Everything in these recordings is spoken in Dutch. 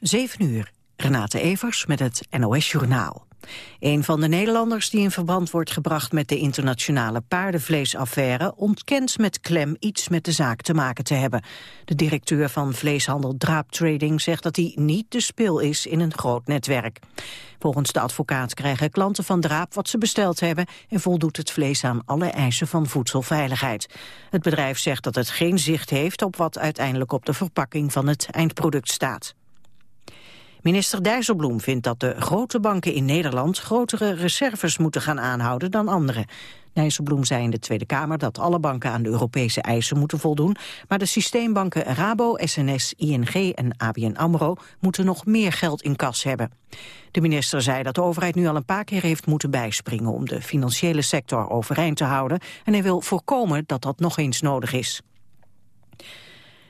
7 uur. Renate Evers met het NOS Journaal. Een van de Nederlanders die in verband wordt gebracht met de internationale paardenvleesaffaire ontkent met klem iets met de zaak te maken te hebben. De directeur van vleeshandel Draap Trading zegt dat hij niet de spil is in een groot netwerk. Volgens de advocaat krijgen klanten van Draap wat ze besteld hebben en voldoet het vlees aan alle eisen van voedselveiligheid. Het bedrijf zegt dat het geen zicht heeft op wat uiteindelijk op de verpakking van het eindproduct staat. Minister Dijsselbloem vindt dat de grote banken in Nederland grotere reserves moeten gaan aanhouden dan andere. Dijsselbloem zei in de Tweede Kamer dat alle banken aan de Europese eisen moeten voldoen, maar de systeembanken Rabo, SNS, ING en ABN AMRO moeten nog meer geld in kas hebben. De minister zei dat de overheid nu al een paar keer heeft moeten bijspringen om de financiële sector overeind te houden en hij wil voorkomen dat dat nog eens nodig is.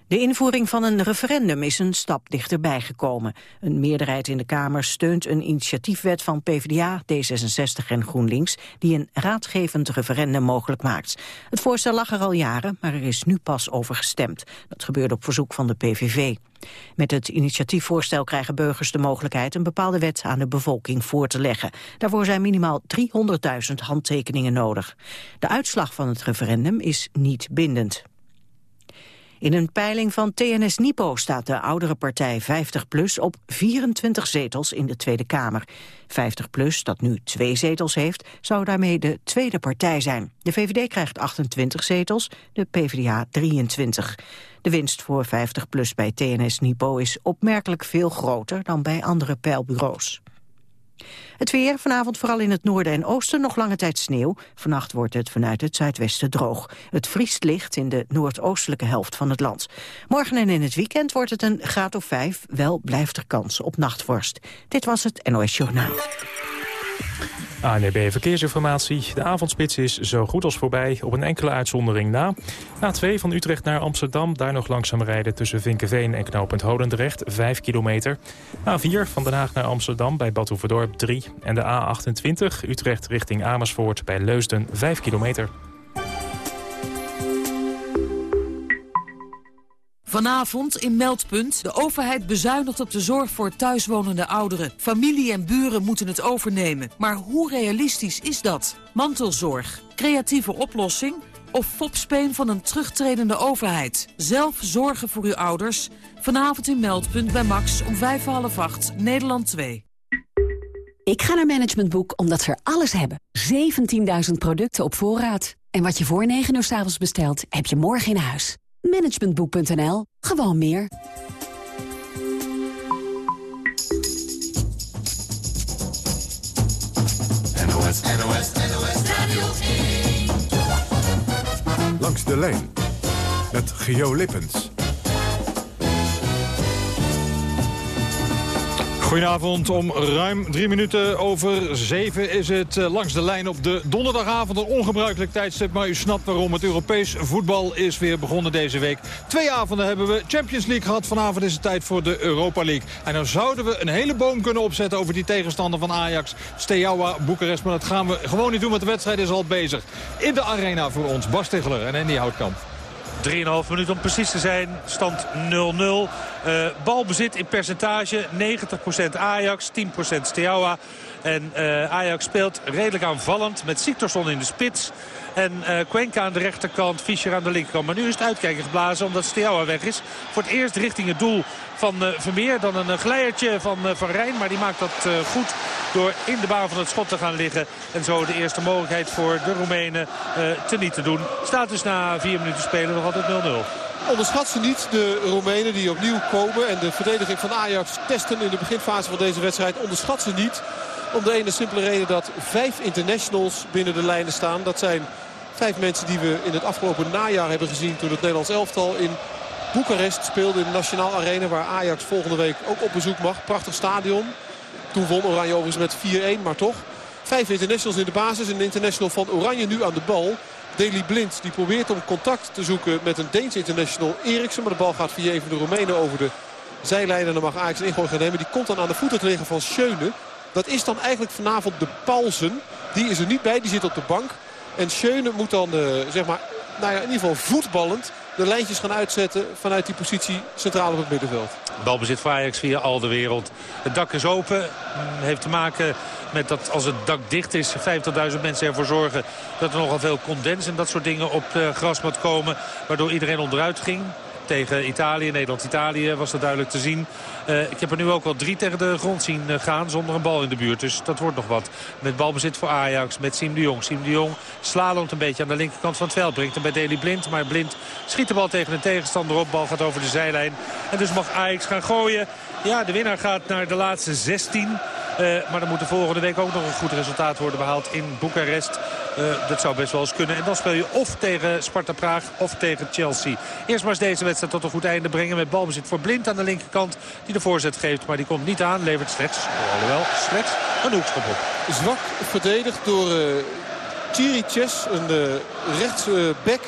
De invoering van een referendum is een stap dichterbij gekomen. Een meerderheid in de Kamer steunt een initiatiefwet van PvdA, D66 en GroenLinks... die een raadgevend referendum mogelijk maakt. Het voorstel lag er al jaren, maar er is nu pas over gestemd. Dat gebeurde op verzoek van de PVV. Met het initiatiefvoorstel krijgen burgers de mogelijkheid... een bepaalde wet aan de bevolking voor te leggen. Daarvoor zijn minimaal 300.000 handtekeningen nodig. De uitslag van het referendum is niet bindend. In een peiling van TNS Nipo staat de oudere partij 50PLUS op 24 zetels in de Tweede Kamer. 50PLUS, dat nu twee zetels heeft, zou daarmee de tweede partij zijn. De VVD krijgt 28 zetels, de PvdA 23. De winst voor 50PLUS bij TNS Nipo is opmerkelijk veel groter dan bij andere peilbureaus. Het weer, vanavond vooral in het noorden en oosten nog lange tijd sneeuw. Vannacht wordt het vanuit het zuidwesten droog. Het vriest licht in de noordoostelijke helft van het land. Morgen en in het weekend wordt het een graad of vijf. Wel blijft er kans op nachtvorst. Dit was het NOS Journaal. ANB Verkeersinformatie. De avondspits is zo goed als voorbij, op een enkele uitzondering na. A2 van Utrecht naar Amsterdam, daar nog langzaam rijden... tussen Vinkenveen en knooppunt Holendrecht, 5 kilometer. A4 van Den Haag naar Amsterdam bij Badhoevedorp 3. En de A28 Utrecht richting Amersfoort bij Leusden, 5 kilometer. Vanavond in Meldpunt. De overheid bezuinigt op de zorg voor thuiswonende ouderen. Familie en buren moeten het overnemen. Maar hoe realistisch is dat? Mantelzorg, creatieve oplossing of fopspeen van een terugtredende overheid? Zelf zorgen voor uw ouders. Vanavond in Meldpunt bij Max om vijf half acht, Nederland 2. Ik ga naar Management Boek omdat ze er alles hebben. 17.000 producten op voorraad. En wat je voor 9 uur s avonds bestelt, heb je morgen in huis. Managementboek.nl. Gewoon meer. NOS, NOS, NOS Radio 1. Langs de lijn met Geo Lippens. Goedenavond, om ruim drie minuten over zeven is het eh, langs de lijn op de donderdagavond. Een ongebruikelijk tijdstip, maar u snapt waarom. Het Europees voetbal is weer begonnen deze week. Twee avonden hebben we Champions League gehad. Vanavond is het tijd voor de Europa League. En dan zouden we een hele boom kunnen opzetten over die tegenstander van Ajax. Steaua Boekarest, maar dat gaan we gewoon niet doen, want de wedstrijd is al bezig. In de arena voor ons, Bas Ticheler en Andy Houtkamp. 3,5 minuten om precies te zijn. Stand 0-0. Uh, eh, balbezit in percentage 90% Ajax, 10% Steaua. En uh, Ajax speelt redelijk aanvallend met Siktorsson in de spits. En uh, Cuenca aan de rechterkant, Fischer aan de linkerkant. Maar nu is het uitkijken geblazen omdat Steaua weg is. Voor het eerst richting het doel van uh, Vermeer. Dan een glijertje van Van Rijn. Maar die maakt dat goed door in de baan van het schot te gaan liggen. En zo de eerste mogelijkheid voor de Roemenen te niet te doen. Staat dus na vier minuten spelen nog altijd 0-0. Onderschat ze niet, de Roemenen die opnieuw komen. En de verdediging van Ajax testen in de beginfase van deze wedstrijd. Onderschat ze niet. Om de ene simpele reden dat vijf internationals binnen de lijnen staan. Dat zijn vijf mensen die we in het afgelopen najaar hebben gezien... toen het Nederlands elftal in Boekarest speelde in de Nationaal Arena... waar Ajax volgende week ook op bezoek mag. Prachtig stadion. Toen won Oranje overigens met 4-1, maar toch. Vijf internationals in de basis. Een international van Oranje nu aan de bal. Deli Blind die probeert om contact te zoeken met een Deens international Eriksen. Maar de bal gaat via even de Roemenen over de zijlijn. En dan mag Ajax een ingooi gaan nemen. Die komt dan aan de voeten te liggen van Schöne. Dat is dan eigenlijk vanavond de Paulsen. Die is er niet bij, die zit op de bank. En Schöne moet dan, uh, zeg maar, nou ja, in ieder geval voetballend de lijntjes gaan uitzetten vanuit die positie centraal op het middenveld. Balbezit voor Ajax via al de wereld. Het dak is open. Mm, heeft te maken met dat als het dak dicht is... 50.000 mensen ervoor zorgen dat er nogal veel condens en dat soort dingen op de grasmat komen. Waardoor iedereen onderuit ging tegen Italië. Nederland-Italië was dat duidelijk te zien. Uh, ik heb er nu ook wel drie tegen de grond zien uh, gaan zonder een bal in de buurt. Dus dat wordt nog wat. Met balbezit voor Ajax, met Siem de Jong. Siem de Jong slalomt een beetje aan de linkerkant van het veld. Brengt hem bij Deli Blind, maar Blind schiet de bal tegen een tegenstander op. Bal gaat over de zijlijn. En dus mag Ajax gaan gooien. Ja, de winnaar gaat naar de laatste 16. Uh, maar dan moet de volgende week ook nog een goed resultaat worden behaald in Boekarest. Uh, dat zou best wel eens kunnen. En dan speel je of tegen Sparta Praag of tegen Chelsea. Eerst maar eens deze wedstrijd tot een goed einde brengen met balbezit voor Blind aan de linkerkant. Die de voorzet geeft, maar die komt niet aan. Levert slechts, alhoewel, slechts een hoekschop op. Zwak verdedigd door uh, Chiriches, een uh, rechtsback.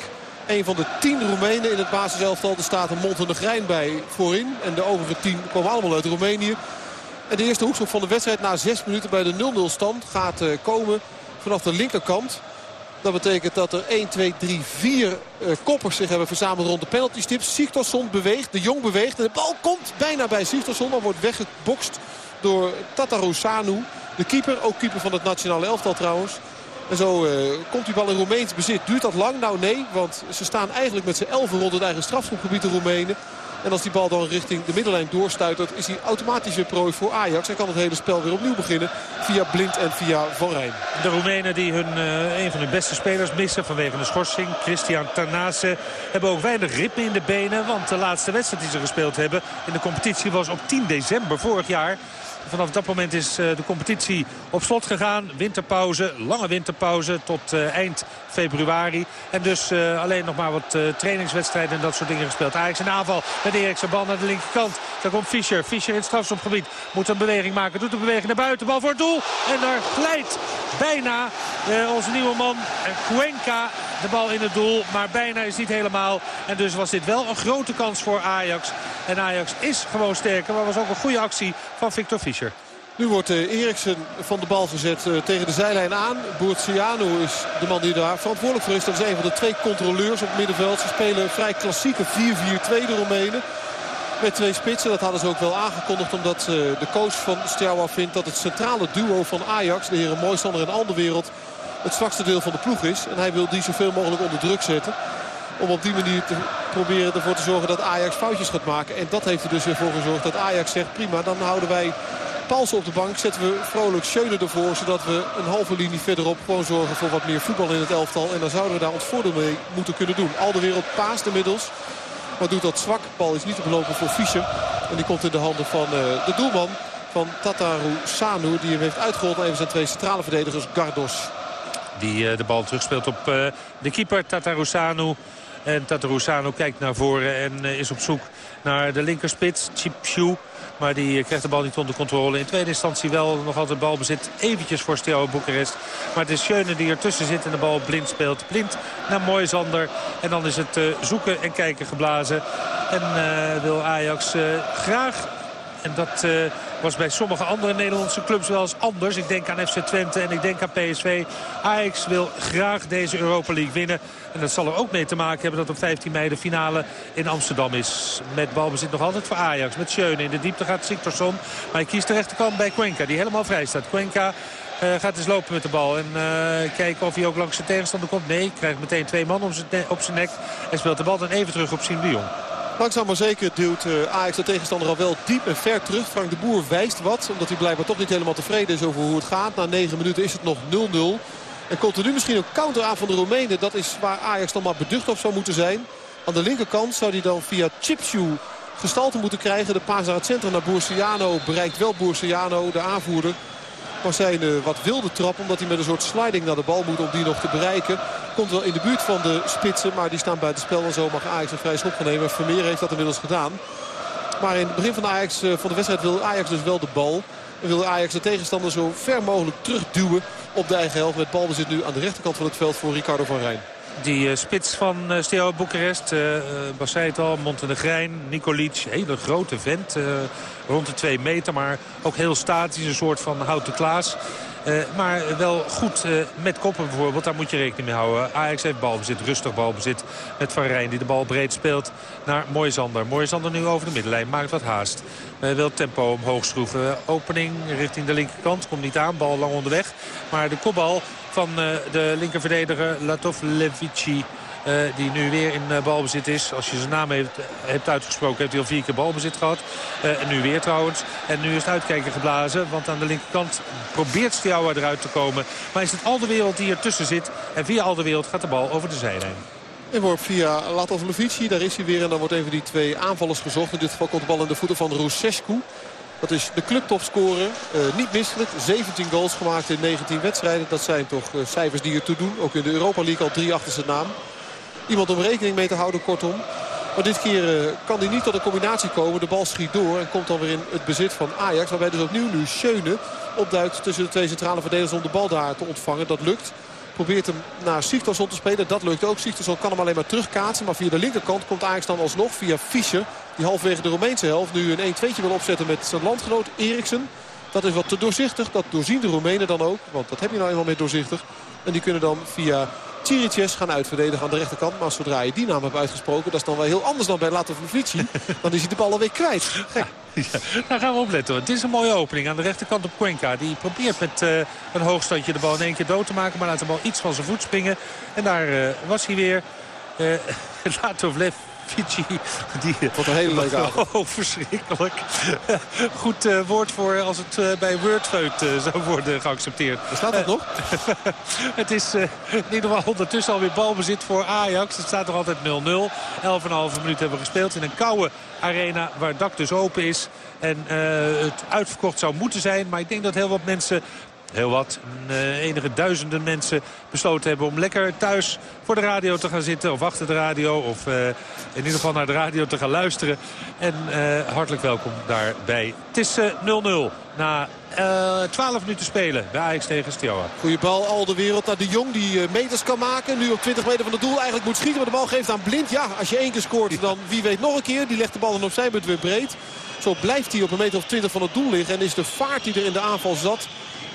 Een van de tien Roemenen in het basiselftal. Er staat een Montenegrijn bij voorin. En de overige tien komen allemaal uit Roemenië. En de eerste hoekschop van de wedstrijd na zes minuten bij de 0-0 stand gaat uh, komen vanaf de linkerkant. Dat betekent dat er 1, 2, 3, 4 uh, koppers zich hebben verzameld rond de penaltystip. Sigtorsson beweegt, de Jong beweegt. En de bal komt bijna bij Sigtorsson. Dan wordt weggebokst door Tataru Sanu. De keeper, ook keeper van het nationale elftal trouwens. En zo uh, komt die bal in Roemeens bezit. Duurt dat lang? Nou nee, want ze staan eigenlijk met z'n elfen rond het eigen strafschopgebied de Roemenen. En als die bal dan richting de middenlijn doorstuitert... is hij automatisch weer prooi voor Ajax. En kan het hele spel weer opnieuw beginnen via Blind en via Van Rijn. De Roemenen die hun, uh, een van hun beste spelers missen vanwege de schorsing. Christian Tarnase hebben ook weinig ritme in de benen. Want de laatste wedstrijd die ze gespeeld hebben in de competitie was op 10 december vorig jaar. Vanaf dat moment is de competitie op slot gegaan. Winterpauze, lange winterpauze tot eind februari. En dus alleen nog maar wat trainingswedstrijden en dat soort dingen gespeeld. Ajax in aanval met Eriksen bal naar de linkerkant. Daar komt Fischer. Fischer in het strafschopgebied. Moet een beweging maken. Doet een beweging naar buiten. Bal voor het doel. En daar glijdt bijna onze nieuwe man Cuenca de bal in het doel. Maar bijna is niet helemaal. En dus was dit wel een grote kans voor Ajax. En Ajax is gewoon sterker. Maar was ook een goede actie van Victor Fischer. Nu wordt uh, Eriksen van de bal gezet uh, tegen de zijlijn aan. Boertsiano is de man die daar verantwoordelijk voor is. Dat is een van de twee controleurs op het middenveld. Ze spelen een vrij klassieke 4-4-2 de Roemenen. Met twee spitsen, dat hadden ze ook wel aangekondigd omdat uh, de coach van Steaua vindt dat het centrale duo van Ajax, de heren Mooistander en Alderwereld, het zwakste deel van de ploeg is. En hij wil die zoveel mogelijk onder druk zetten. Om op die manier te proberen ervoor te zorgen dat Ajax foutjes gaat maken. En dat heeft er dus weer voor gezorgd dat Ajax zegt prima, dan houden wij Palsen op de bank. Zetten we vrolijk Schöne ervoor. Zodat we een halve linie verderop gewoon zorgen voor wat meer voetbal in het elftal. En dan zouden we daar ons voordeel mee moeten kunnen doen. Al de wereld paast inmiddels. Maar doet dat zwak. Bal is niet te belopen voor Fischer. En die komt in de handen van uh, de doelman van Tataru Sanu. Die hem heeft uitgerold naar even zijn twee centrale verdedigers Gardos. Die uh, de bal terugspeelt op uh, de keeper Tataru Sanu. En Tataru Sanu kijkt naar voren en is op zoek naar de linkerspits. Chipshu. Maar die krijgt de bal niet onder controle. In tweede instantie wel nog altijd balbezit. Eventjes voor Steaua Boekarest. Maar het is Schöne die ertussen zit en de bal blind speelt. Blind naar Moisander. En dan is het uh, zoeken en kijken geblazen. En wil Ajax graag... En dat was bij sommige andere Nederlandse clubs wel eens anders. Ik denk aan FC Twente en ik denk aan PSV. Ajax wil graag deze Europa League winnen. En dat zal er ook mee te maken hebben dat op 15 mei de finale in Amsterdam is. Met balbezit nog altijd voor Ajax. Met Schöne in de diepte gaat Siktorsson. Maar hij kiest de rechterkant bij Cuenca die helemaal vrij staat. Cuenca uh, gaat eens lopen met de bal. En uh, kijken of hij ook langs zijn tegenstander komt. Nee, krijgt meteen twee man op zijn, op zijn nek. En speelt de bal dan even terug op Siem de. Langzaam maar zeker duwt uh, Ajax de tegenstander al wel diep en ver terug. Frank de Boer wijst wat, omdat hij blijkbaar toch niet helemaal tevreden is over hoe het gaat. Na 9 minuten is het nog 0-0. En komt er nu misschien een counter aan van de Roemenen. Dat is waar Ajax dan maar beducht op zou moeten zijn. Aan de linkerkant zou hij dan via Chipshoe gestalte moeten krijgen. De paas naar het centrum naar Boersiano bereikt wel Boersiano, de aanvoerder. Maar zijn uh, wat wilde trap, omdat hij met een soort sliding naar de bal moet om die nog te bereiken. Komt wel in de buurt van de spitsen, maar die staan buiten spel. En zo mag Ajax een vrij schop gaan nemen. Vermeer heeft dat inmiddels gedaan. Maar in het begin van de, Ajax, uh, van de wedstrijd wil Ajax dus wel de bal. En wil Ajax de tegenstander zo ver mogelijk terugduwen op de eigen helft. Met balbezit nu aan de rechterkant van het veld voor Ricardo van Rijn. Die spits van uh, Steaua Boekarest, uh, Bas zei het al, Montenegrijn, Nikolic, hele grote vent. rond de twee meter, maar ook heel statisch, een soort van houten Klaas. Maar wel goed met koppen bijvoorbeeld, daar moet je rekening mee houden. Ajax heeft balbezit, rustig balbezit met Van Rijn die de bal breed speelt naar Moisander. Moisander nu over de middenlijn, maakt wat haast. Uh, wil tempo omhoog schroeven. Opening richting de linkerkant, komt niet aan, bal lang onderweg. Maar de kopbal van de linkerverdediger Latovlevici uh, die nu weer in uh, balbezit is. Als je zijn naam heeft, hebt uitgesproken, heeft hij al vier keer balbezit gehad. En nu weer trouwens. En nu is het uitkijken geblazen. Want aan de linkerkant probeert Stiawa eruit te komen. Maar is het al de wereld die ertussen zit. En via al de wereld gaat de bal over de zijlijn. En wordt via Latovlevici, daar is hij weer. En dan wordt even die twee aanvallers gezocht. In dit geval komt de bal in de voeten van Rusescu. Dat is de clubtopscorer. Uh, niet misselijk. 17 goals gemaakt in 19 wedstrijden. Dat zijn toch uh, cijfers die ertoe doen. Ook in de Europa League al drie achter zijn naam iemand om rekening mee te houden, kortom. Maar dit keer uh, kan hij niet tot een combinatie komen. De bal schiet door en komt dan weer in het bezit van Ajax. Waarbij dus opnieuw nu Schöne opduikt tussen de twee centrale verdedigers om de bal daar te ontvangen. Dat lukt. Probeert hem naar Sigtorsson te spelen. Dat lukt ook. Sigtorsson kan hem alleen maar terugkaatsen. Maar via de linkerkant komt Ajax dan alsnog via Fischer. Die halverwege de Romeinse helft nu een 1-2'tje wil opzetten met zijn landgenoot Eriksen. Dat is wat te doorzichtig. Dat doorzien de Roemenen dan ook. Want dat heb je nou eenmaal met doorzichtig. En die kunnen dan via Chiriches gaan uitverdedigen aan de rechterkant. Maar zodra je die naam hebt uitgesproken, dat is dan wel heel anders dan bij Latovlevici. dan is hij de bal alweer kwijt. Gek. Ja, daar gaan we op letten. Het is een mooie opening aan de rechterkant op Cuenca. Die probeert met uh, een hoogstandje de bal in één keer dood te maken. Maar laat de bal iets van zijn voet springen. En daar uh, was hij weer. Uh, Latovlev Fiji. Die, Wat een hele leuke avond. Oh, verschrikkelijk. Goed uh, woord voor als het uh, bij Wordfeut uh, zou worden geaccepteerd. Staat dat nog? het is in ieder geval ondertussen alweer balbezit voor Ajax. Het staat nog altijd 0-0. 11,5 minuut hebben we gespeeld in een koude arena waar het dak dus open is. En het uitverkocht zou moeten zijn. Maar ik denk dat heel wat mensen heel wat, uh, enige duizenden mensen besloten hebben om lekker thuis voor de radio te gaan zitten. Of achter de radio. Of uh, in ieder geval naar de radio te gaan luisteren. En uh, hartelijk welkom daarbij. Het is 0-0 na 12 minuten spelen bij Ajax tegen Steaua. Goeie bal, al de wereld naar de Jong die meters kan maken. Nu op 20 meter van het doel eigenlijk moet schieten. Maar de bal geeft aan Blind. Ja, als je één keer scoort dan wie weet nog een keer. Die legt de bal dan op zijn beurt weer breed. Zo blijft hij op een meter of 20 van het doel liggen. En is de vaart die er in de aanval zat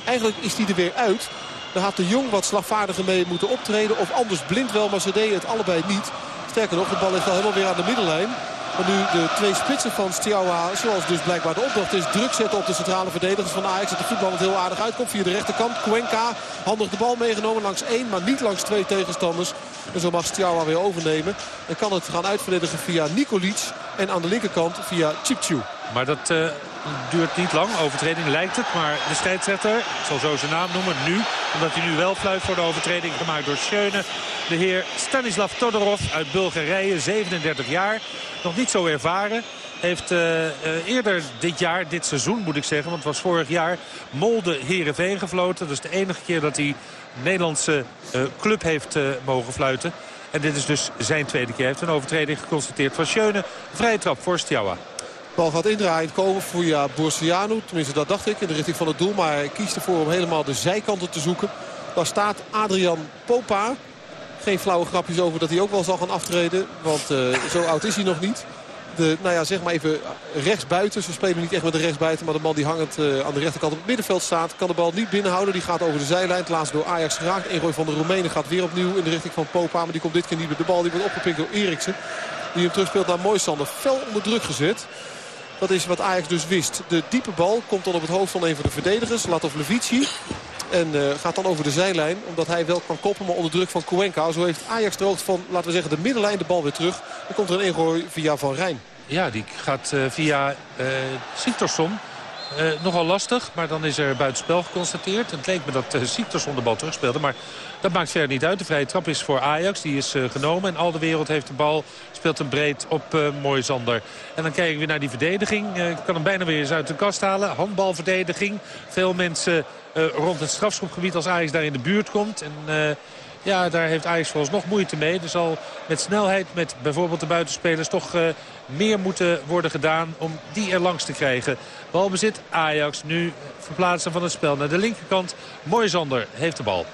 Eigenlijk is hij er weer uit. Daar had de Jong wat slagvaardiger mee moeten optreden. Of anders blind wel, maar ze deden het allebei niet. Sterker nog, de bal ligt al helemaal weer aan de middenlijn. Maar nu de twee spitsen van Stiawa, zoals dus blijkbaar de opdracht is... druk zetten op de centrale verdedigers van Ajax. Dat de voetbal heel aardig uitkomt via de rechterkant. Cuenca, handig de bal meegenomen langs één, maar niet langs twee tegenstanders. En zo mag Stiawa weer overnemen. En kan het gaan uitverdedigen via Nikolic. En aan de linkerkant via Chipchu. Maar dat uh, duurt niet lang. Overtreding lijkt het. Maar de scheidsrechter, ik zal zo zijn naam noemen, nu. Omdat hij nu wel fluit voor de overtreding gemaakt door Schöne. De heer Stanislav Todorov uit Bulgarije, 37 jaar. Nog niet zo ervaren. Heeft uh, uh, eerder dit jaar, dit seizoen moet ik zeggen, want het was vorig jaar, Molde Herenveen gefloten. Dat is de enige keer dat hij Nederlandse uh, club heeft mogen fluiten. En dit is dus zijn tweede keer. Hij heeft een overtreding geconstateerd van Schöne. Vrije trap voor Stjawa. Bal gaat indraaiend komen via Borsiano. Tenminste, dat dacht ik in de richting van het doel. Maar hij kiest ervoor om helemaal de zijkanten te zoeken. Daar staat Adrian Popa. Geen flauwe grapjes over dat hij ook wel zal gaan aftreden. Want uh, zo oud is hij nog niet. De, nou ja, zeg maar even rechtsbuiten. Ze spelen niet echt met de rechtsbuiten. Maar de man die hangend uh, aan de rechterkant op het middenveld staat... kan de bal niet binnenhouden. Die gaat over de zijlijn. Het laatst door Ajax geraakt. Ingooi van de Roemenen gaat weer opnieuw in de richting van Popa. Maar die komt dit keer niet met de bal. Die wordt opgepikt door Eriksen. Die hem terugspeelt naar Moisander. Fel onder druk gezet. Dat is wat Ajax dus wist. De diepe bal komt dan op het hoofd van een van de verdedigers. Latov Levici. En uh, gaat dan over de zijlijn. Omdat hij wel kan koppen, maar onder druk van Cuenca. Zo heeft Ajax droogd van, laten we zeggen, de middenlijn de bal weer terug. Dan komt er een ingooi via Van Rijn. Ja, die gaat uh, via uh, nogal lastig, maar dan is er buitenspel geconstateerd. Het leek me dat uh, de bal terugspeelde, maar dat maakt verder niet uit. De vrije trap is voor Ajax, die is uh, genomen. En al de wereld heeft de bal, speelt hem breed op uh, Moisander. En dan kijk ik weer naar die verdediging. ik kan hem bijna weer eens uit de kast halen. Handbalverdediging. Veel mensen rond het strafschopgebied als Ajax daar in de buurt komt. En ja, daar heeft Ajax nog moeite mee. Er zal met snelheid, met bijvoorbeeld de buitenspelers... toch uh, meer moeten worden gedaan om die er langs te krijgen. Balbezit Ajax nu verplaatsen van het spel naar de linkerkant. Moisander heeft de bal.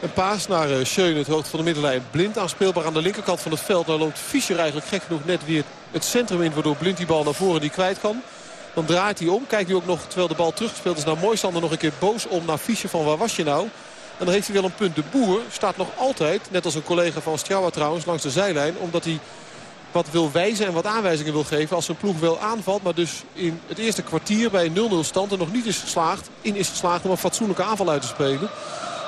Een paas naar uh, het hoogte van de middenlijn. Blind aanspeelbaar aan de linkerkant van het veld. Daar loopt Fischer eigenlijk gek genoeg net weer het centrum in... waardoor Blind die bal naar voren niet kwijt kan. Dan draait hij om. Kijkt nu ook nog, terwijl de bal teruggespeeld is naar Moisander... nog een keer boos om naar Fischer van waar was je nou? En dan heeft hij wel een punt. De Boer staat nog altijd, net als een collega van Stjawa trouwens, langs de zijlijn. Omdat hij wat wil wijzen en wat aanwijzingen wil geven als zijn ploeg wel aanvalt. Maar dus in het eerste kwartier bij 0-0 stand er nog niet is geslaagd, in is geslaagd om een fatsoenlijke aanval uit te spelen.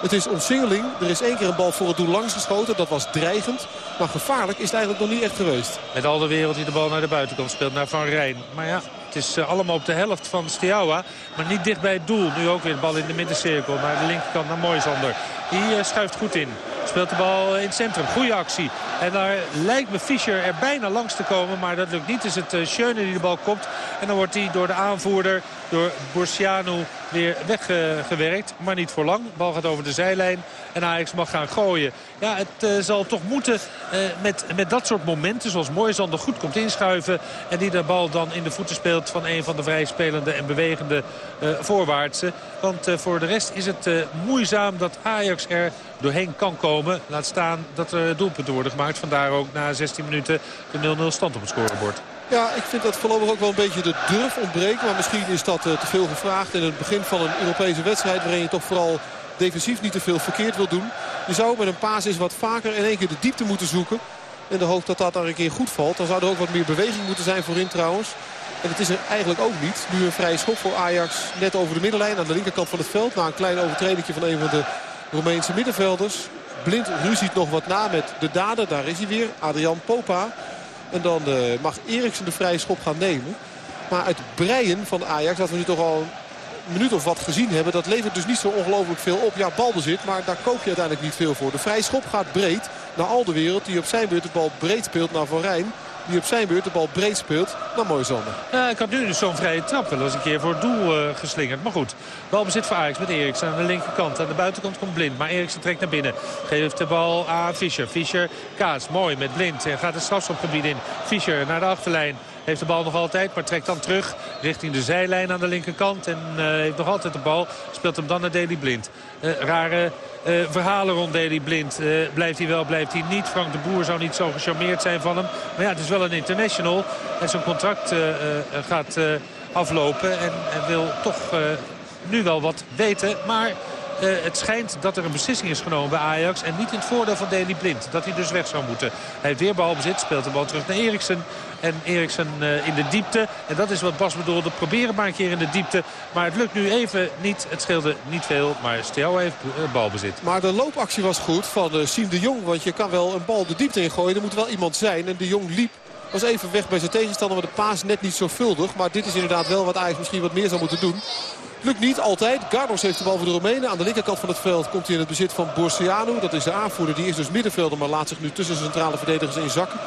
Het is omsingeling. Er is één keer een bal voor het doel langs geschoten. Dat was dreigend. Maar gevaarlijk is het eigenlijk nog niet echt geweest. Met al de wereld die de bal naar de buitenkant speelt. Naar Van Rijn. Maar ja, het is eh, allemaal op de helft van Steaua. Maar niet dicht bij het doel. Nu ook weer de bal in de middencirkel. Naar de linkerkant naar Moisander. Die uh, schuift goed in. Speelt de bal in het centrum. Goede actie. En daar lijkt me Fischer er bijna langs te komen. Maar dat lukt niet. Is het uh, Schöne die de bal kopt. En dan wordt hij door de aanvoerder, door Borsiano, weer weggewerkt. Maar niet voor lang. De bal gaat over de zijlijn. En Ajax mag gaan gooien. Ja, het uh, zal toch moeten uh, met, met dat soort momenten. Zoals Moisander goed komt inschuiven. En die de bal dan in de voeten speelt van een van de vrij spelende en bewegende uh, voorwaartse. Want voor de rest is het moeizaam dat Ajax er doorheen kan komen. Laat staan dat er doelpunten worden gemaakt. Vandaar ook na 16 minuten de 0-0 stand op het scorebord. Ja, ik vind dat voorlopig ook wel een beetje de durf ontbreekt. Maar misschien is dat te veel gevraagd in het begin van een Europese wedstrijd... waarin je toch vooral defensief niet te veel verkeerd wil doen. Je zou met een paas eens wat vaker in één keer de diepte moeten zoeken. In de hoop dat dat daar een keer goed valt. Dan zou er ook wat meer beweging moeten zijn voorin trouwens. En het is er eigenlijk ook niet. Nu een vrije schop voor Ajax net over de middenlijn aan de linkerkant van het veld. Na een klein overtreding van een van de Roemeense middenvelders. Blind ruziet nog wat na met de dader. Daar is hij weer. Adrian Popa. En dan uh, mag Eriksen de vrije schop gaan nemen. Maar het breien van Ajax, dat we nu toch al een minuut of wat gezien hebben... dat levert dus niet zo ongelooflijk veel op. Ja, balbezit, maar daar koop je uiteindelijk niet veel voor. De vrije schop gaat breed naar Alderwereld. Die op zijn beurt de bal breed speelt naar Van. Die op zijn beurt de bal breed speelt naar Moisander. Ja, ik had nu dus zo'n vrije trap wel eens een keer voor het doel uh, geslingerd. Maar goed, balbezit voor Ajax met Eriksen aan de linkerkant. Aan de buitenkant komt Blind, maar Eriksen trekt naar binnen. Geeft de bal aan Fischer. Fischer kaas, mooi met Blind. En gaat het strafschopgebied in. Fischer naar de achterlijn. Heeft de bal nog altijd, maar trekt dan terug richting de zijlijn aan de linkerkant. En uh, heeft nog altijd de bal. Speelt hem dan naar Deli Blind. Uh, rare uh, verhalen rond Deli Blind. blijft hij wel, blijft hij niet. Frank de Boer zou niet zo gecharmeerd zijn van hem. Maar ja, het is wel een international. En zijn contract gaat aflopen. En, en wil toch nu wel wat weten. Maar het schijnt dat er een beslissing is genomen bij Ajax. En niet in het voordeel van Deli Blind. Dat hij dus weg zou moeten. Hij heeft weer balbezit. Speelt de bal terug naar Eriksen. En Eriksen uh, in de diepte. En dat is wat Bas bedoelde. Probeer maar een keer in de diepte. Maar het lukt nu even niet. Het scheelde niet veel. Maar Stel heeft uh, balbezit. Maar de loopactie was goed van uh, Siem de Jong. Want je kan wel een bal de diepte ingooien. Er moet wel iemand zijn. En de Jong liep was even weg bij zijn tegenstander. Maar de paas net niet zorgvuldig. Maar dit is inderdaad wel wat Ajax misschien wat meer zou moeten doen. Lukt niet altijd. Gardos heeft de bal voor de Romeinen. Aan de linkerkant van het veld komt hij in het bezit van Borsiano. Dat is de aanvoerder. Die is dus middenvelder. Maar laat zich nu tussen centrale verdedigers in zakken.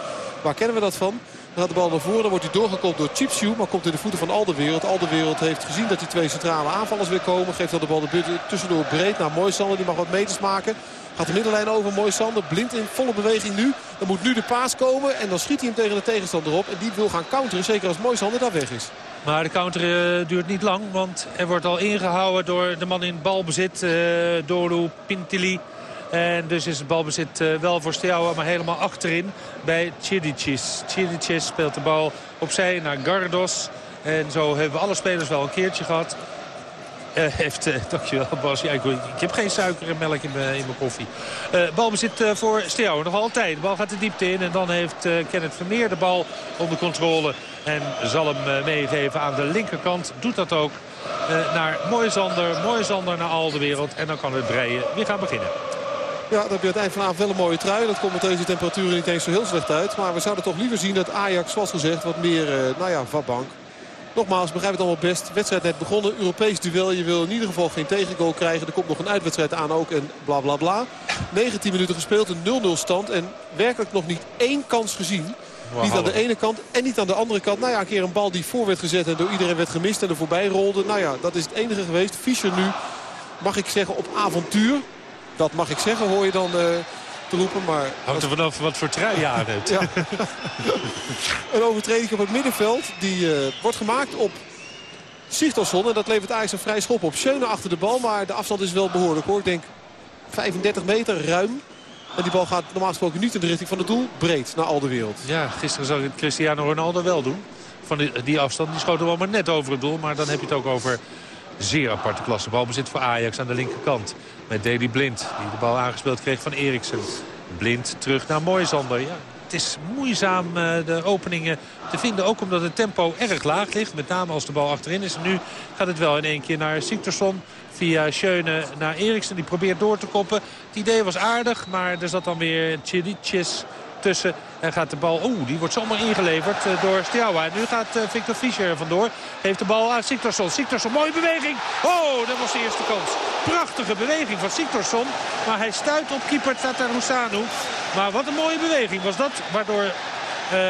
Waar kennen we dat van? Gaat de bal naar voren. Dan wordt hij doorgekopt door Chipshu. Maar komt in de voeten van Alderwereld. Alderwereld heeft gezien dat die twee centrale aanvallers weer komen. Geeft dan de bal de tussendoor breed naar Moisander. Die mag wat meters maken. Gaat de middenlijn over. Moisander blind in volle beweging nu. Dan moet nu de paas komen. En dan schiet hij hem tegen de tegenstander op. En die wil gaan counteren. Zeker als Moisander daar weg is. Maar de counter uh, duurt niet lang. Want er wordt al ingehouden door de man in balbezit. Uh, Doru Pintili. En dus is het balbezit uh, wel voor Steaua, maar helemaal achterin bij Chiricis. Chiricis speelt de bal opzij naar Gardos. En zo hebben alle spelers wel een keertje gehad. Uh, heeft, uh, dankjewel Bas. Ja, ik, heb geen suiker en melk in mijn, koffie. Uh, balbezit voor Steaua nog altijd. De bal gaat de diepte in en dan heeft Kenneth Vermeer de bal onder controle. En zal hem meegeven aan de linkerkant. Doet dat ook naar Moisander. Moisander naar al de wereld. En dan kan het breien weer gaan beginnen. Ja, heb je uiteindelijk vanavond wel een mooie trui. Dat komt met deze temperaturen niet eens zo heel slecht uit. Maar we zouden toch liever zien dat Ajax, zoals gezegd, wat meer, nou ja, vatbank. Nogmaals, begrijp het allemaal best. Wedstrijd net begonnen. Europees duel. Je wil in ieder geval geen tegengoal krijgen. Er komt nog een uitwedstrijd aan ook. En bla bla bla. 19 minuten gespeeld. Een 0-0 stand. En werkelijk nog niet één kans gezien. Wow. Niet aan de ene kant en niet aan de andere kant. Nou ja, een keer een bal die voor werd gezet en door iedereen werd gemist en er voorbij rolde. Nou ja, dat is het enige geweest. Fischer nu, mag ik zeggen, op avontuur. Dat mag ik zeggen, hoor je dan... Uh, te roepen. Maar Hangt er vanaf wat voor trui je aan hebt. ja. een overtreding op het middenveld. Die uh, wordt gemaakt op Sigtorsson. En dat levert eigenlijk een vrij schop op. Schöne achter de bal. Maar de afstand is wel behoorlijk hoor. Ik denk 35 meter, ruim. En die bal gaat normaal gesproken niet in de richting van het doel. Breed naar al de wereld. Ja, gisteren zag ik Cristiano Ronaldo wel doen. Van die, die afstand, die schoot er wel maar net over het doel. Maar dan heb je het ook over zeer aparte klasse. Balbezit voor Ajax aan de linkerkant. Met Deli Blind, die de bal aangespeeld kreeg van Eriksen. Blind terug naar Moisander. Ja, het is moeizaam uh, de openingen te vinden. Ook omdat het tempo erg laag ligt. Met name als de bal achterin is. Nu gaat het wel in één keer naar Siktersson. Via Schöne naar Eriksen. Die probeert door te koppen. Het idee was aardig. Maar er zat dan weer Chiriches tussen. En gaat de bal, oeh, die wordt zomaar ingeleverd uh, door Stiawa. En nu gaat uh, Victor Fischer er vandoor. Heeft de bal aan Siktorsson. Siktorsson, mooie beweging. Oh, dat was de eerste kans. Prachtige beweging van Siktorsson. Maar hij stuit op keeper Tatarusanu. Maar wat een mooie beweging was dat. Waardoor uh,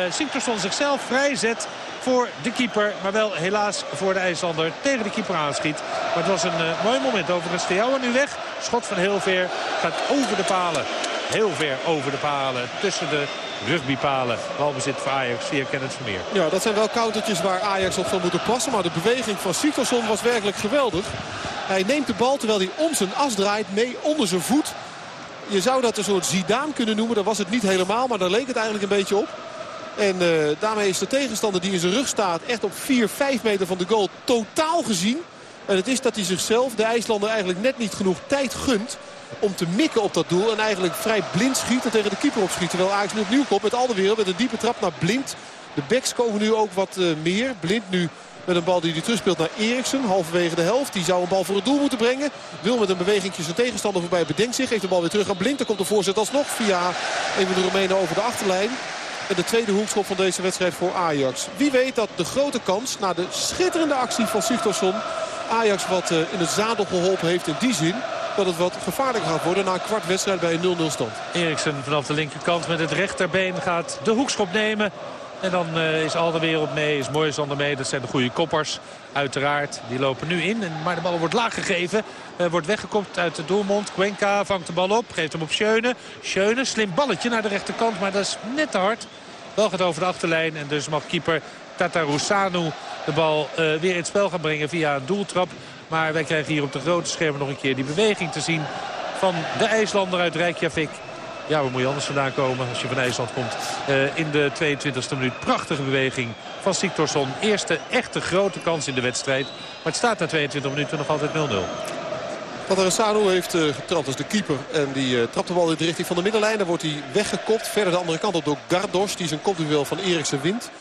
Siktorsson zichzelf vrijzet voor de keeper. Maar wel helaas voor de IJslander tegen de keeper aanschiet. Maar het was een mooi moment. Overigens Stiawa nu weg. Schot van heel ver. Gaat over de palen. Heel ver over de palen. Tussen de rugbypalen. Balbezit voor Ajax via Kenneth Vermeer. Ja, dat zijn wel countertjes waar Ajax op zal moeten passen. Maar de beweging van Siktorsson was werkelijk geweldig. Hij neemt de bal terwijl hij om zijn as draait mee onder zijn voet. Je zou dat een soort Zidane kunnen noemen. Dat was het niet helemaal, maar daar leek het eigenlijk een beetje op. En uh, daarmee is de tegenstander die in zijn rug staat echt op 4, 5 meter van de goal totaal gezien. En het is dat hij zichzelf, de IJslander, eigenlijk net niet genoeg tijd gunt om te mikken op dat doel. En eigenlijk vrij blind schiet en tegen de keeper opschiet. Terwijl Ajax nu opnieuw komt met wereld met een diepe trap naar Blind. De backs komen nu ook wat uh, meer. Blind nu met een bal die hij terugspeelt naar Eriksen. Halverwege de helft. Die zou een bal voor het doel moeten brengen. Wil met een beweging zijn tegenstander voorbij. Bedenkt zich. Heeft de bal weer terug aan Blind. Dan komt de voorzet alsnog via een van de Roemenen over de achterlijn. En de tweede hoekschop van deze wedstrijd voor Ajax. Wie weet dat de grote kans na de schitterende actie van Sigtorsson... Ajax wat uh, in het zadel geholpen heeft in die zin dat het wat gevaarlijker gaat worden na een kwart wedstrijd bij een 0-0 stand. Eriksen vanaf de linkerkant met het rechterbeen gaat de hoekschop nemen. En dan uh, is al de wereld mee, is Moisander mee. Dat zijn de goede koppers, uiteraard. Die lopen nu in, maar de bal wordt laag gegeven. Uh, wordt weggekopt uit de doelmond. Cuenca vangt de bal op, geeft hem op Schöne. Schöne, slim balletje naar de rechterkant, maar dat is net te hard. Wel gaat over de achterlijn en dus mag keeper Tatarusanu de bal uh, weer in het spel gaan brengen via een doeltrap. Maar wij krijgen hier op de grote schermen nog een keer die beweging te zien van de IJslander uit Reykjavik. Ja, waar moet je anders vandaan komen als je van IJsland komt. Uh, in de 22e minuut prachtige beweging van Siktorsson. Eerste echte grote kans in de wedstrijd. Maar het staat na 22 minuten nog altijd 0-0. Patarasano heeft uh, getrapt als de keeper. En die trapt de bal in de richting van de middenlijn. Dan wordt hij weggekopt. Verder de andere kant op door Gardos. Die zijn kopduel van Eriksen wint.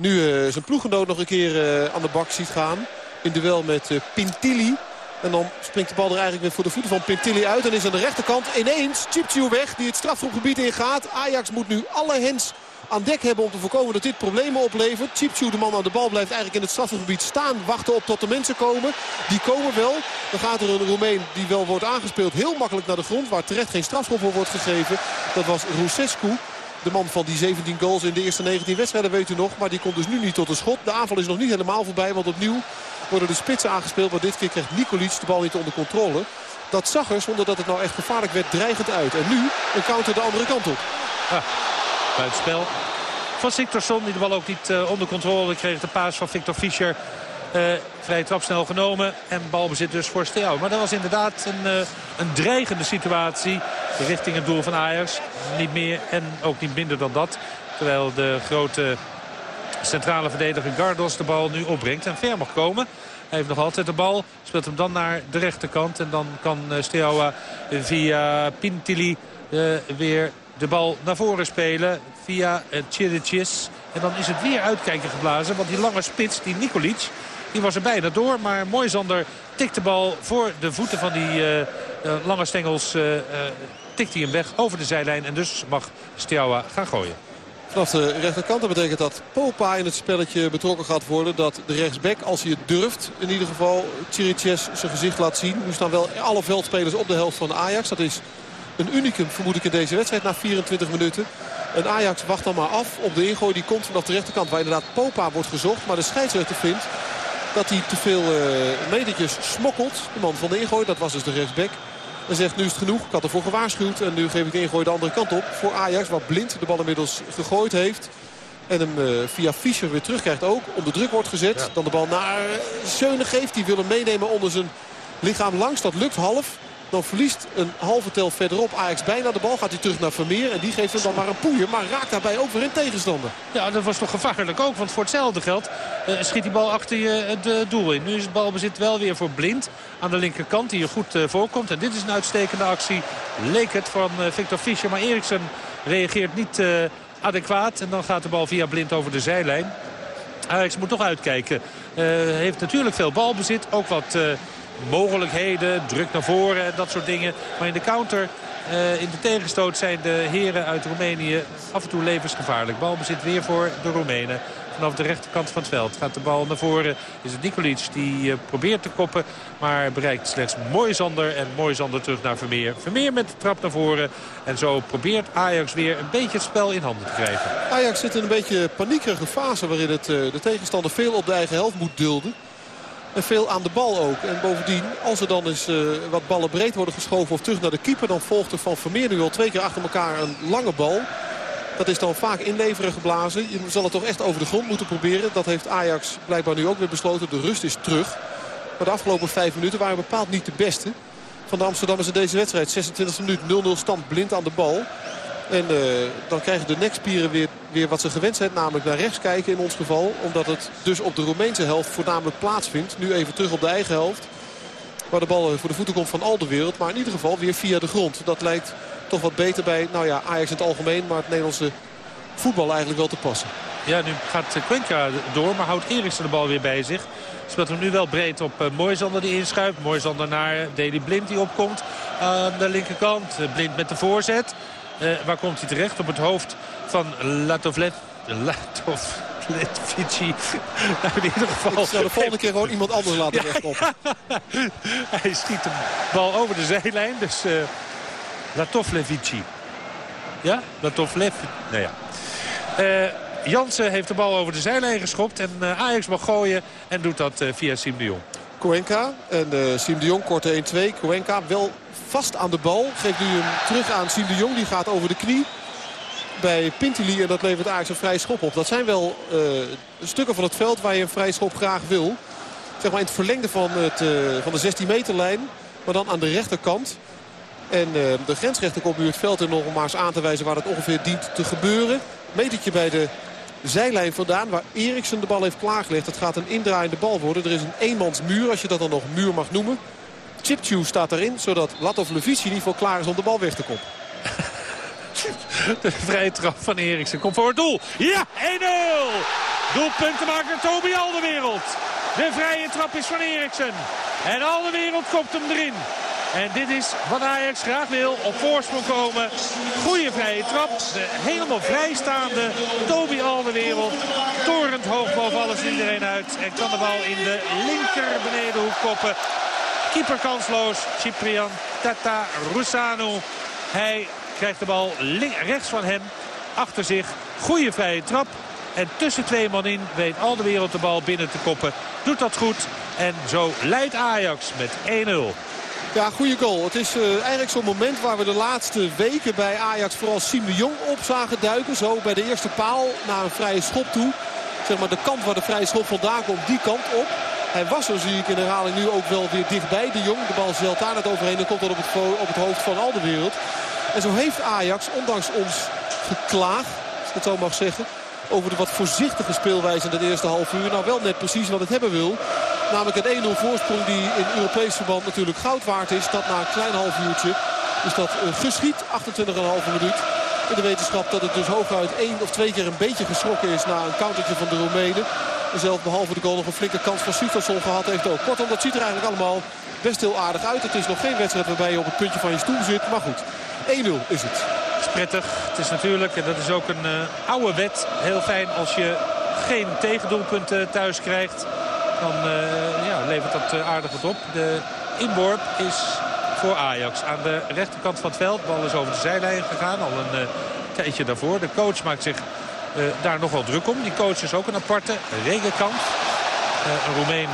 Nu uh, zijn ploegenoot nog een keer aan de bak ziet gaan. In duel met Pintilli. En dan springt de bal er eigenlijk weer voor de voeten van Pintilli uit. En is aan de rechterkant ineens Chipchiu weg die het strafgroepgebied ingaat. Ajax moet nu alle hens aan dek hebben om te voorkomen dat dit problemen oplevert. Chipchu, de man aan de bal, blijft eigenlijk in het strafgebied staan. Wachten op tot de mensen komen. Die komen wel. Dan gaat er een Roemeen die wel wordt aangespeeld heel makkelijk naar de grond. Waar terecht geen strafschop voor wordt gegeven. Dat was Rusescu. De man van die 17 goals in de eerste 19 wedstrijden weet u nog. Maar die komt dus nu niet tot een schot. De aanval is nog niet helemaal voorbij. Want opnieuw worden de spitsen aangespeeld. Maar dit keer krijgt Nicolic de bal niet onder controle. Dat zag er, zonder dat het nou echt gevaarlijk werd, dreigend uit. En nu een counter de andere kant op. Ja, buitenspel van Siktorsson. Die de bal ook niet uh, onder controle kreeg. De paas van Victor Fischer. Vrij trap snel genomen. En balbezit dus voor Steaua. Maar dat was inderdaad een, uh, een dreigende situatie. Richting het doel van Ajax. Niet meer en ook niet minder dan dat. Terwijl de grote centrale verdediger Gardos de bal nu opbrengt. En ver mag komen. Hij heeft nog altijd de bal. Speelt hem dan naar de rechterkant. En dan kan Steaua via Pintili weer de bal naar voren spelen via uh, En dan is het weer uitkijken geblazen. Want die lange spits, die Nikolic, die was er bijna door. Maar Moisander tikt de bal voor de voeten van die uh, uh, lange stengels. tikt hij hem weg over de zijlijn. En dus mag Stiawa gaan gooien. Vanaf de rechterkant, dat betekent dat Popa in het spelletje betrokken gaat worden. Dat de rechtsback, als hij het durft, in ieder geval Chiriches zijn gezicht laat zien. Nu staan wel alle veldspelers op de helft van Ajax. Dat is een unicum vermoed ik in deze wedstrijd na 24 minuten. En Ajax wacht dan maar af op de ingooi. Die komt vanaf de rechterkant waar inderdaad Popa wordt gezocht. Maar de scheidsrechter vindt dat hij te veel uh, metertjes smokkelt. De man van de ingooi, dat was dus de rechtsback. En zegt nu is het genoeg. Ik had ervoor gewaarschuwd. En nu geef ik de ingooi de andere kant op. Voor Ajax, waar Blind de bal inmiddels gegooid heeft. En hem uh, via Fischer weer terugkrijgt ook. Onder druk wordt gezet. Ja. Dan de bal naar Schöne geeft. Die wil hem meenemen onder zijn lichaam langs. Dat lukt half. Dan verliest een halve tel verderop Ajax bijna de bal. Gaat hij terug naar Vermeer. En die geeft hem dan maar een poeier. Maar raakt daarbij ook weer een tegenstander. Ja, dat was toch gevaarlijk ook. Want voor hetzelfde geld uh, schiet die bal achter je het uh, doel in. Nu is het balbezit wel weer voor Blind aan de linkerkant. Die er goed uh, voorkomt. En dit is een uitstekende actie. Leek het van Victor Fischer. Maar Eriksen reageert niet adequaat. En dan gaat de bal via Blind over de zijlijn. Ajax moet toch uitkijken. heeft natuurlijk veel balbezit. Ook wat mogelijkheden, druk naar voren en dat soort dingen. Maar in de counter, uh, in de tegenstoot zijn de heren uit Roemenië af en toe levensgevaarlijk. Balbezit weer voor de Roemenen. Vanaf de rechterkant van het veld gaat de bal naar voren. Is het Nikolic die uh, probeert te koppen. Maar bereikt slechts Moisander. En Moisander terug naar Vermeer. Vermeer met de trap naar voren. En zo probeert Ajax weer een beetje het spel in handen te krijgen. Ajax zit in een beetje paniekerige fase. Waarin het, uh, de tegenstander veel op de eigen helft moet dulden. En veel aan de bal ook. En bovendien, als er dan eens uh, wat ballen breed worden geschoven of terug naar de keeper... dan volgt er van Vermeer nu al twee keer achter elkaar een lange bal. Dat is dan vaak inleveren geblazen. Je zal het toch echt over de grond moeten proberen. Dat heeft Ajax blijkbaar nu ook weer besloten. De rust is terug. Maar de afgelopen vijf minuten waren bepaald niet de beste. Van de Amsterdammers in deze wedstrijd. 26 minuten 0-0 stand blind aan de bal. En uh, dan krijgen de nekspieren weer, weer wat ze gewend zijn. Namelijk naar rechts kijken in ons geval. Omdat het dus op de Roemeense helft voornamelijk plaatsvindt. Nu even terug op de eigen helft. Waar de bal voor de voeten komt van al de wereld. Maar in ieder geval weer via de grond. Dat lijkt toch wat beter bij nou ja, Ajax in het algemeen. Maar het Nederlandse voetbal eigenlijk wel te passen. Ja, nu gaat Quenka door. Maar houdt Eriksen de bal weer bij zich. Speelt hem nu wel breed op uh, Moisander die inschuift. Moisander naar Deli Blind die opkomt. Aan de linkerkant. Blind met de voorzet. Uh, waar komt hij terecht? Op het hoofd van Latovlet. Latovletici. nou, in ieder geval... Ik zou de volgende keer gewoon iemand anders laten wegkomen. hij schiet de bal over de zijlijn. Dus uh, Latovlevici. Ja? Latovlev... Nou ja. Uh, Jansen heeft de bal over de zijlijn geschopt. En uh, Ajax mag gooien. En doet dat uh, via Siem de Jong. Cuenca en Siem de Jong korte 1-2. Cuenca wel vast aan de bal. Geeft nu hem terug aan Siem de Jong. Die gaat over de knie bij Pintili. En dat levert Ajax een vrije schop op. Dat zijn wel uh, stukken van het veld waar je een vrije schop graag wil. Zeg maar in het verlengde van, het, uh, van de 16 meter lijn. Maar dan aan de rechterkant. En uh, de grensrechter komt nu het veld in om maar eens aan te wijzen waar het ongeveer dient te gebeuren. Metertje bij de zijlijn vandaan waar Eriksen de bal heeft klaargelegd. Het gaat een indraaiende bal worden. Er is een eenmansmuur als je dat dan nog muur mag noemen. Chipchew staat erin, zodat Latov Levici in ieder geval klaar is om de bal weg te koppen. De vrije trap van Eriksen komt voor het doel. Ja, 1-0! Doelpuntenmaker Toby Alderwereld. De vrije trap is van Eriksen. En Alderwereld komt hem erin. En dit is wat Ajax graag wil. Op voorsprong komen. Goede vrije trap. De helemaal vrijstaande Toby Alderwereld. Torend hoog boven alles iedereen uit. En kan de bal in de linker benedenhoek koppen. Keeper kansloos. Ciprian Tata Rusano. Hij krijgt de bal rechts van hem. Achter zich. Goede vrije trap. En tussen twee man in weet al de wereld de bal binnen te koppen. Doet dat goed. En zo leidt Ajax met 1-0. Ja, goede goal. Het is uh, eigenlijk zo'n moment waar we de laatste weken bij Ajax vooral Siem Jong op zagen duiken. Zo bij de eerste paal naar een vrije schop toe. Zeg maar de kant waar de vrije schop vandaan komt, die kant op. Hij was er, zie ik in herhaling, nu ook wel weer dichtbij. De Jong, de bal zelt daar net overheen en komt dan op het, op het hoofd van al de wereld. En zo heeft Ajax, ondanks ons geklaag, als ik het zo mag zeggen... over de wat voorzichtige speelwijze in het eerste half uur... nou wel net precies wat het hebben wil. Namelijk een 1-0 voorsprong die in Europees verband natuurlijk goud waard is. Dat na een klein half uurtje is dat geschiet, 28,5 minuut. In de wetenschap dat het dus hooguit één of twee keer een beetje geschrokken is... na een countertje van de Roemenen. Zelf behalve de goal nog een flinke kans van Siftelson gehad heeft ook. Kortom, dat ziet er eigenlijk allemaal best heel aardig uit. Het is nog geen wedstrijd waarbij je op het puntje van je stoel zit. Maar goed, 1-0 is het. Het is prettig. Het is natuurlijk, en dat is ook een uh, oude wet, heel fijn als je geen tegendoelpunt uh, thuis krijgt. Dan uh, ja, levert dat aardig wat op. De inworp is voor Ajax. Aan de rechterkant van het veld. De bal is over de zijlijn gegaan. Al een tijdje daarvoor. De coach maakt zich daar nogal druk om. Die coach is ook een aparte. Regenkamp. Uh, een Roemeen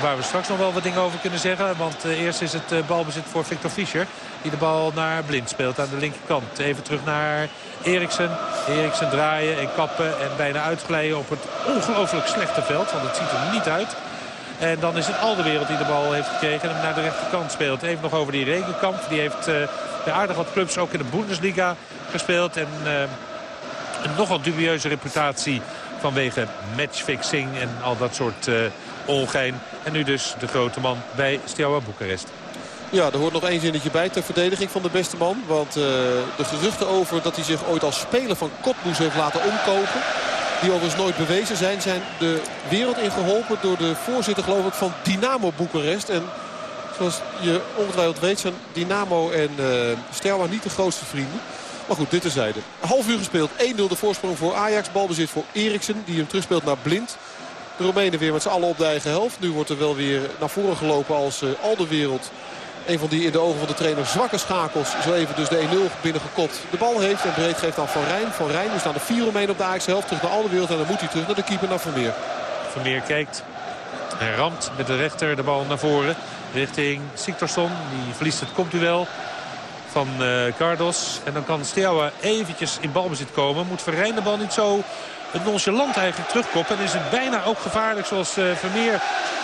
waar we straks nog wel wat dingen over kunnen zeggen. Want uh, eerst is het balbezit voor Victor Fischer. Die de bal naar Blind speelt aan de linkerkant. Even terug naar Eriksen. Eriksen draaien en kappen en bijna uitglijden op het ongelooflijk slechte veld. Want het ziet er niet uit. En dan is het al de wereld die de bal heeft gekregen en hem naar de rechterkant speelt. Even nog over die rekenkamp. Die heeft uh, aardig wat clubs ook in de Bundesliga gespeeld. En een nogal dubieuze reputatie vanwege matchfixing en al dat soort uh, ongein. En nu dus de grote man bij Steaua Boekarest. Ja, er hoort nog één zinnetje bij ter verdediging van de beste man. Want uh, de geruchten over dat hij zich ooit als speler van Kotboes heeft laten omkopen... die overigens nooit bewezen zijn, zijn de wereld ingeholpen door de voorzitter geloof ik van Dynamo Boekarest. En zoals je ongetwijfeld weet zijn Dynamo en uh, niet de grootste vrienden. Maar goed, dit terzijde. Half uur gespeeld. 1-0 de voorsprong voor Ajax. Balbezit voor Eriksen die hem terugspeelt naar Blind. De Romeinen weer met z'n allen op de eigen helft. Nu wordt er wel weer naar voren gelopen als uh, al de wereld een van die in de ogen van de trainer zwakke schakels. Zo even dus de 1-0 binnengekopt. De bal heeft en breed geeft aan Van Rijn. Van Rijn, nu staan de vier omheen op de Ajax helft. Terug naar al de wereld en dan moet hij terug naar de keeper naar Vermeer. Vermeer kijkt en ramt met de rechter de bal naar voren. Richting Siktorsson. Die verliest het kopduel van uh, Cardos. En dan kan Steaua eventjes in balbezit komen. Moet Verrijn de bal niet zo het nonchalant eigenlijk terugkoppen. En is het bijna ook gevaarlijk zoals uh, Vermeer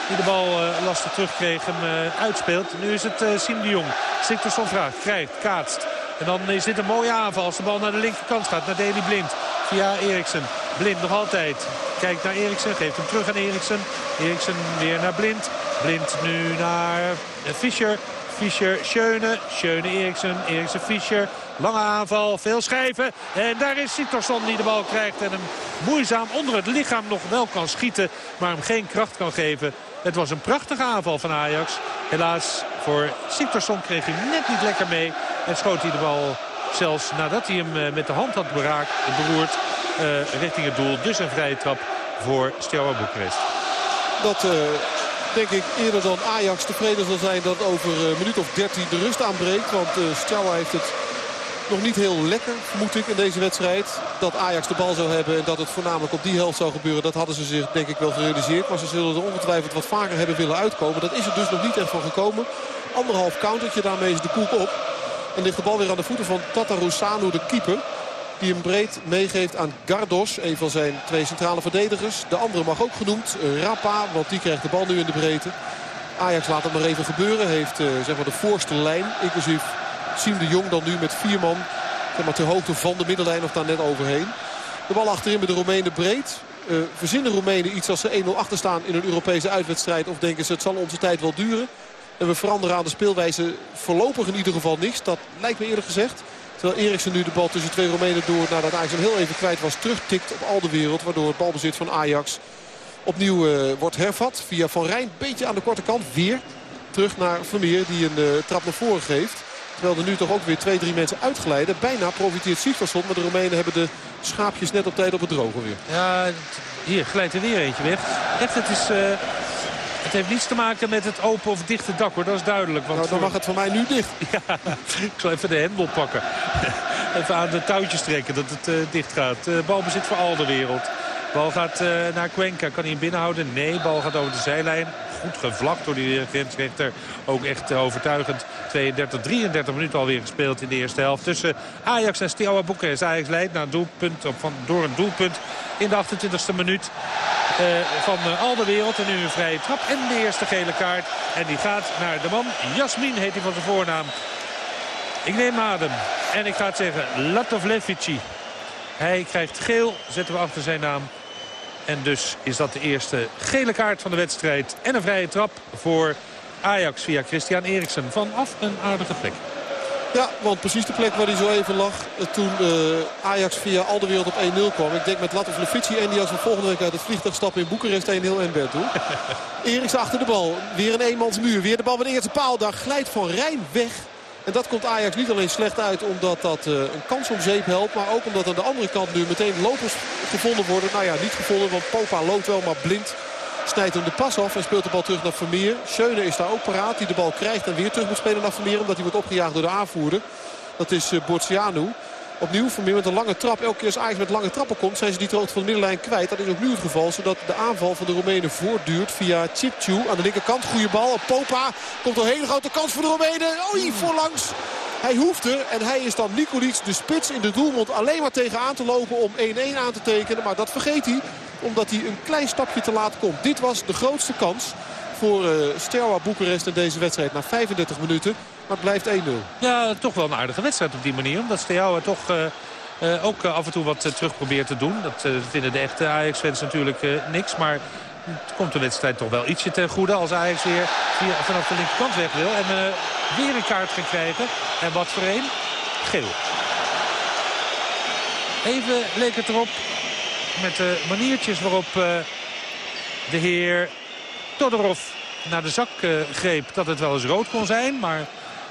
die de bal uh, lastig terugkreeg hem uitspeelt. Nu is het Siem de Jong. Siktersson vraagt, krijgt, kaatst. En dan is dit een mooie aanval als de bal naar de linkerkant gaat. Naar Deli Blind via Eriksen. Blind nog altijd. Kijkt naar Eriksen, geeft hem terug aan Eriksen. Eriksen weer naar Blind. Blind nu naar Fischer. Fischer, Schöne, Schöne, Eriksen, Eriksen, Fischer. Lange aanval, veel schijven. En daar is Sittersson die de bal krijgt en hem moeizaam onder het lichaam nog wel kan schieten. Maar hem geen kracht kan geven. Het was een prachtige aanval van Ajax. Helaas voor Siktorsson kreeg hij net niet lekker mee. En schoot hij de bal zelfs nadat hij hem met de hand had beraakt, beroerd, uh, richting het doel. Dus een vrije trap voor Steaua Boekarest. Dat uh, denk ik eerder dan Ajax tevreden zal zijn dat over een minuut of 13 de rust aanbreekt. Want uh, heeft het nog niet heel lekker, vermoed ik, in deze wedstrijd. Dat Ajax de bal zou hebben en dat het voornamelijk op die helft zou gebeuren... dat hadden ze zich denk ik wel gerealiseerd. Maar ze zullen er ongetwijfeld wat vaker hebben willen uitkomen. Dat is er dus nog niet echt van gekomen. Anderhalf countertje, daarmee is de koek op. En ligt de bal weer aan de voeten van Tatarusanu, de keeper. Die hem breed meegeeft aan Gardos, een van zijn twee centrale verdedigers. De andere mag ook genoemd, Rappa, want die krijgt de bal nu in de breedte. Ajax laat het maar even gebeuren. Heeft uh, zeg maar de voorste lijn, inclusief Siem de Jong dan nu met vier man zeg maar, ter hoogte van de middenlijn of daar net overheen. De bal achterin met de Roemenen breed. Uh, verzinnen Roemenen iets als ze 1-0 achter staan in een Europese uitwedstrijd? Of denken ze het zal onze tijd wel duren? En we veranderen aan de speelwijze voorlopig in ieder geval niks. Dat lijkt me eerlijk gezegd. Terwijl Eriksen nu de bal tussen twee Roemenen door nadat Ajax hem heel even kwijt was terugtikt op al de wereld. Waardoor het balbezit van Ajax opnieuw uh, wordt hervat. Via Van Rijn, beetje aan de korte kant. Weer terug naar Vermeer die een uh, trap naar voren geeft. Terwijl er nu toch ook weer twee, drie mensen uitgeleiden. Bijna profiteert Sigtorsson. Maar de Roemenen hebben de schaapjes net op tijd op het droge weer. Ja, hier glijdt er weer eentje weg. Echt, het is... Uh... Het heeft niets te maken met het open of dichte dak hoor, dat is duidelijk. Want nou, dan mag het voor mij nu dicht. Ja, ik zal even de hendel pakken. Even aan de touwtjes trekken dat het uh, dicht gaat. Uh, balbezit voor al de wereld. Bal gaat uh, naar Cuenca. Kan hij hem binnenhouden? Nee, bal gaat over de zijlijn. Goed gevlakt door die grensrechter. Ook echt overtuigend. 32, 33 minuten alweer gespeeld in de eerste helft. Tussen Ajax en Steaua Boekarest. Ajax leidt naar een doelpunt, op van, door een doelpunt in de 28e minuut. Uh, van uh, al de wereld. En nu een vrije trap en de eerste gele kaart. En die gaat naar de man. Jasmin heet hij van zijn voornaam. Ik neem adem. En ik ga het zeggen. Latovlevici. Hij krijgt geel. Zetten we achter zijn naam. En dus is dat de eerste gele kaart van de wedstrijd. En een vrije trap voor Ajax via Christian Eriksen. Vanaf een aardige plek. Ja, want precies de plek waar hij zo even lag toen uh, Ajax via al de wereld op 1-0 kwam. Ik denk met Latif Lefici en die als we volgende week uit het vliegtuig stappen in Boekarest 1-0 en bed toe. Eriksen achter de bal. Weer een eenmansmuur. Weer de bal van de eerste paal. Daar glijdt Van Rijn weg. En dat komt Ajax niet alleen slecht uit omdat dat uh, een kans om zeep helpt. Maar ook omdat aan de andere kant nu meteen lopers gevonden worden. Nou ja, niet gevonden, want Popa loopt wel, maar blind. Snijdt hem de pas af en speelt de bal terug naar Vermeer. Schöne is daar ook paraat. Die de bal krijgt en weer terug moet spelen naar Vermeer. Omdat hij wordt opgejaagd door de aanvoerder. Dat is uh, Borcianu. Opnieuw Vermeer met een lange trap. Elke keer als Ajax met lange trappen komt zijn ze die hoogte van de middenlijn kwijt. Dat is opnieuw het geval. Zodat de aanval van de Roemenen voortduurt via Chipchu aan de linkerkant. Goede bal. Popa komt een hele grote kans voor de Roemenen. Oei, voorlangs. Hij hoeft er en hij is dan Nicolic de spits in de doelmond alleen maar tegenaan te lopen om 1-1 aan te tekenen. Maar dat vergeet hij. Omdat hij een klein stapje te laat komt. Dit was de grootste kans voor uh, Steaua Boekarest in deze wedstrijd na 35 minuten. Maar het blijft 1-0. Ja, toch wel een aardige wedstrijd op die manier. Omdat Steaua toch uh, ook af en toe wat terug probeert te doen. Dat vinden de echte Ajax-fans natuurlijk niks. Maar het komt de wedstrijd toch wel ietsje ten goede als Ajax weer via, vanaf de linkerkant weg wil. En weer een kaart gaan krijgen. En wat voor een? Geel. Even leek het erop met de maniertjes waarop de heer Todorov naar de zak uh, greep dat het wel eens rood kon zijn. Maar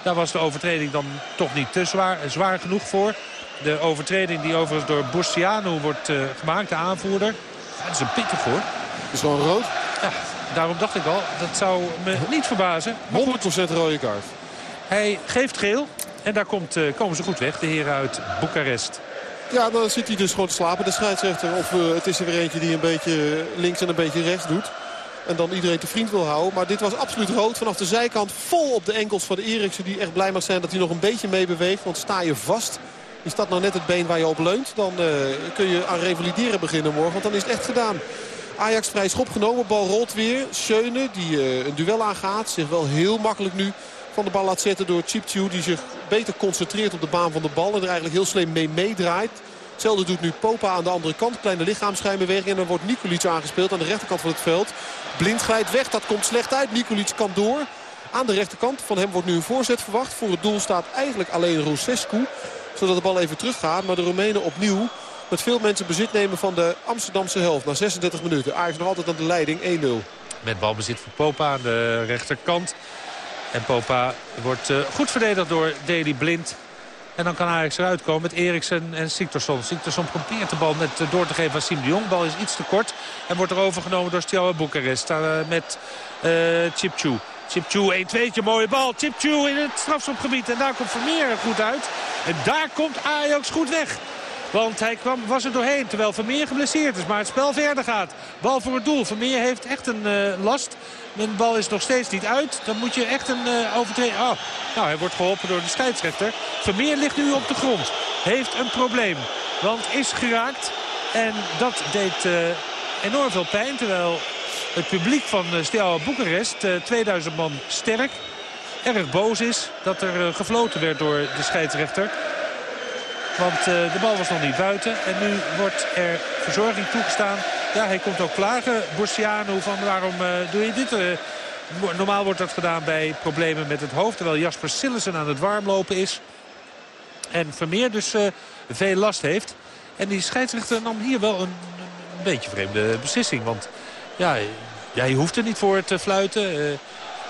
daar was de overtreding dan toch niet te zwaar, zwaar genoeg voor. De overtreding die overigens door Bustiano wordt uh, gemaakt, de aanvoerder. dat is een pittig hoor. Is gewoon rood? Ja, daarom dacht ik al. Dat zou me niet verbazen. 100% rode kaart. Hij geeft geel. En daar komt, uh, komen ze goed weg, de heren uit Boekarest. Ja, dan zit hij dus gewoon te slapen, de scheidsrechter. Of het is er weer eentje die een beetje links en een beetje rechts doet. En dan iedereen te vriend wil houden. Maar dit was absoluut rood. Vanaf de zijkant vol op de enkels van de Eriksen. Die echt blij mag zijn dat hij nog een beetje meebeweegt. Want sta je vast. Is dat nou net het been waar je op leunt. Dan uh, kun je aan revalideren beginnen morgen. Want dan is het echt gedaan. Ajax vrij schop genomen. Bal rolt weer. Schöne die uh, een duel aangaat. Zich wel heel makkelijk nu van de bal laat zetten door Chipchew. Die zich beter concentreert op de baan van de bal. En er eigenlijk heel slim mee meedraait. Hetzelfde doet nu Popa aan de andere kant. Kleine lichaamschijnbeweging. En dan wordt Nikolic aangespeeld aan de rechterkant van het veld. Blind glijdt weg. Dat komt slecht uit. Nikolic kan door. Aan de rechterkant. Van hem wordt nu een voorzet verwacht. Voor het doel staat eigenlijk alleen Rosescu. Zodat de bal even teruggaat. Maar de Roemenen opnieuw met veel mensen bezit nemen van de Amsterdamse helft. Na 36 minuten. Ajax nog altijd aan de leiding 1-0. Met balbezit voor Popa aan de rechterkant. En Popa wordt uh, goed verdedigd door Deli Blind. En dan kan Ajax eruit komen met Eriksen en Siktorsson. Siktorsson probeert de bal net eh, door te geven aan Siem de Jong. Bal is iets te kort en wordt er overgenomen door Steaua Boekarest. Uh, met uh, Chipchu. Chipchu 1 2 mooie bal. Chipchu in het strafschopgebied. En daar komt Vermeer goed uit. En daar komt Ajax goed weg. Want hij kwam, was er doorheen terwijl Vermeer geblesseerd is. Maar het spel verder gaat. Bal voor het doel. Vermeer heeft echt een uh, last. Mijn bal is nog steeds niet uit. Dan moet je echt een uh, overtreding... Oh, nou, hij wordt geholpen door de scheidsrechter. Vermeer ligt nu op de grond. Heeft een probleem. Want is geraakt. En dat deed uh, enorm veel pijn. Terwijl het publiek van uh, Steaua Boekarest, 2000 man sterk, erg boos is dat er gefloten werd door de scheidsrechter. Want de bal was nog niet buiten. En nu wordt er verzorging toegestaan ja, hij komt ook klagen, Borsiano, van waarom uh, doe je dit? Uh, normaal wordt dat gedaan bij problemen met het hoofd. Terwijl Jasper Sillessen aan het warmlopen is. En Vermeer dus veel last heeft. En die scheidsrechter nam hier wel een, een beetje vreemde beslissing. Want ja, ja, hoeft er niet voor te fluiten.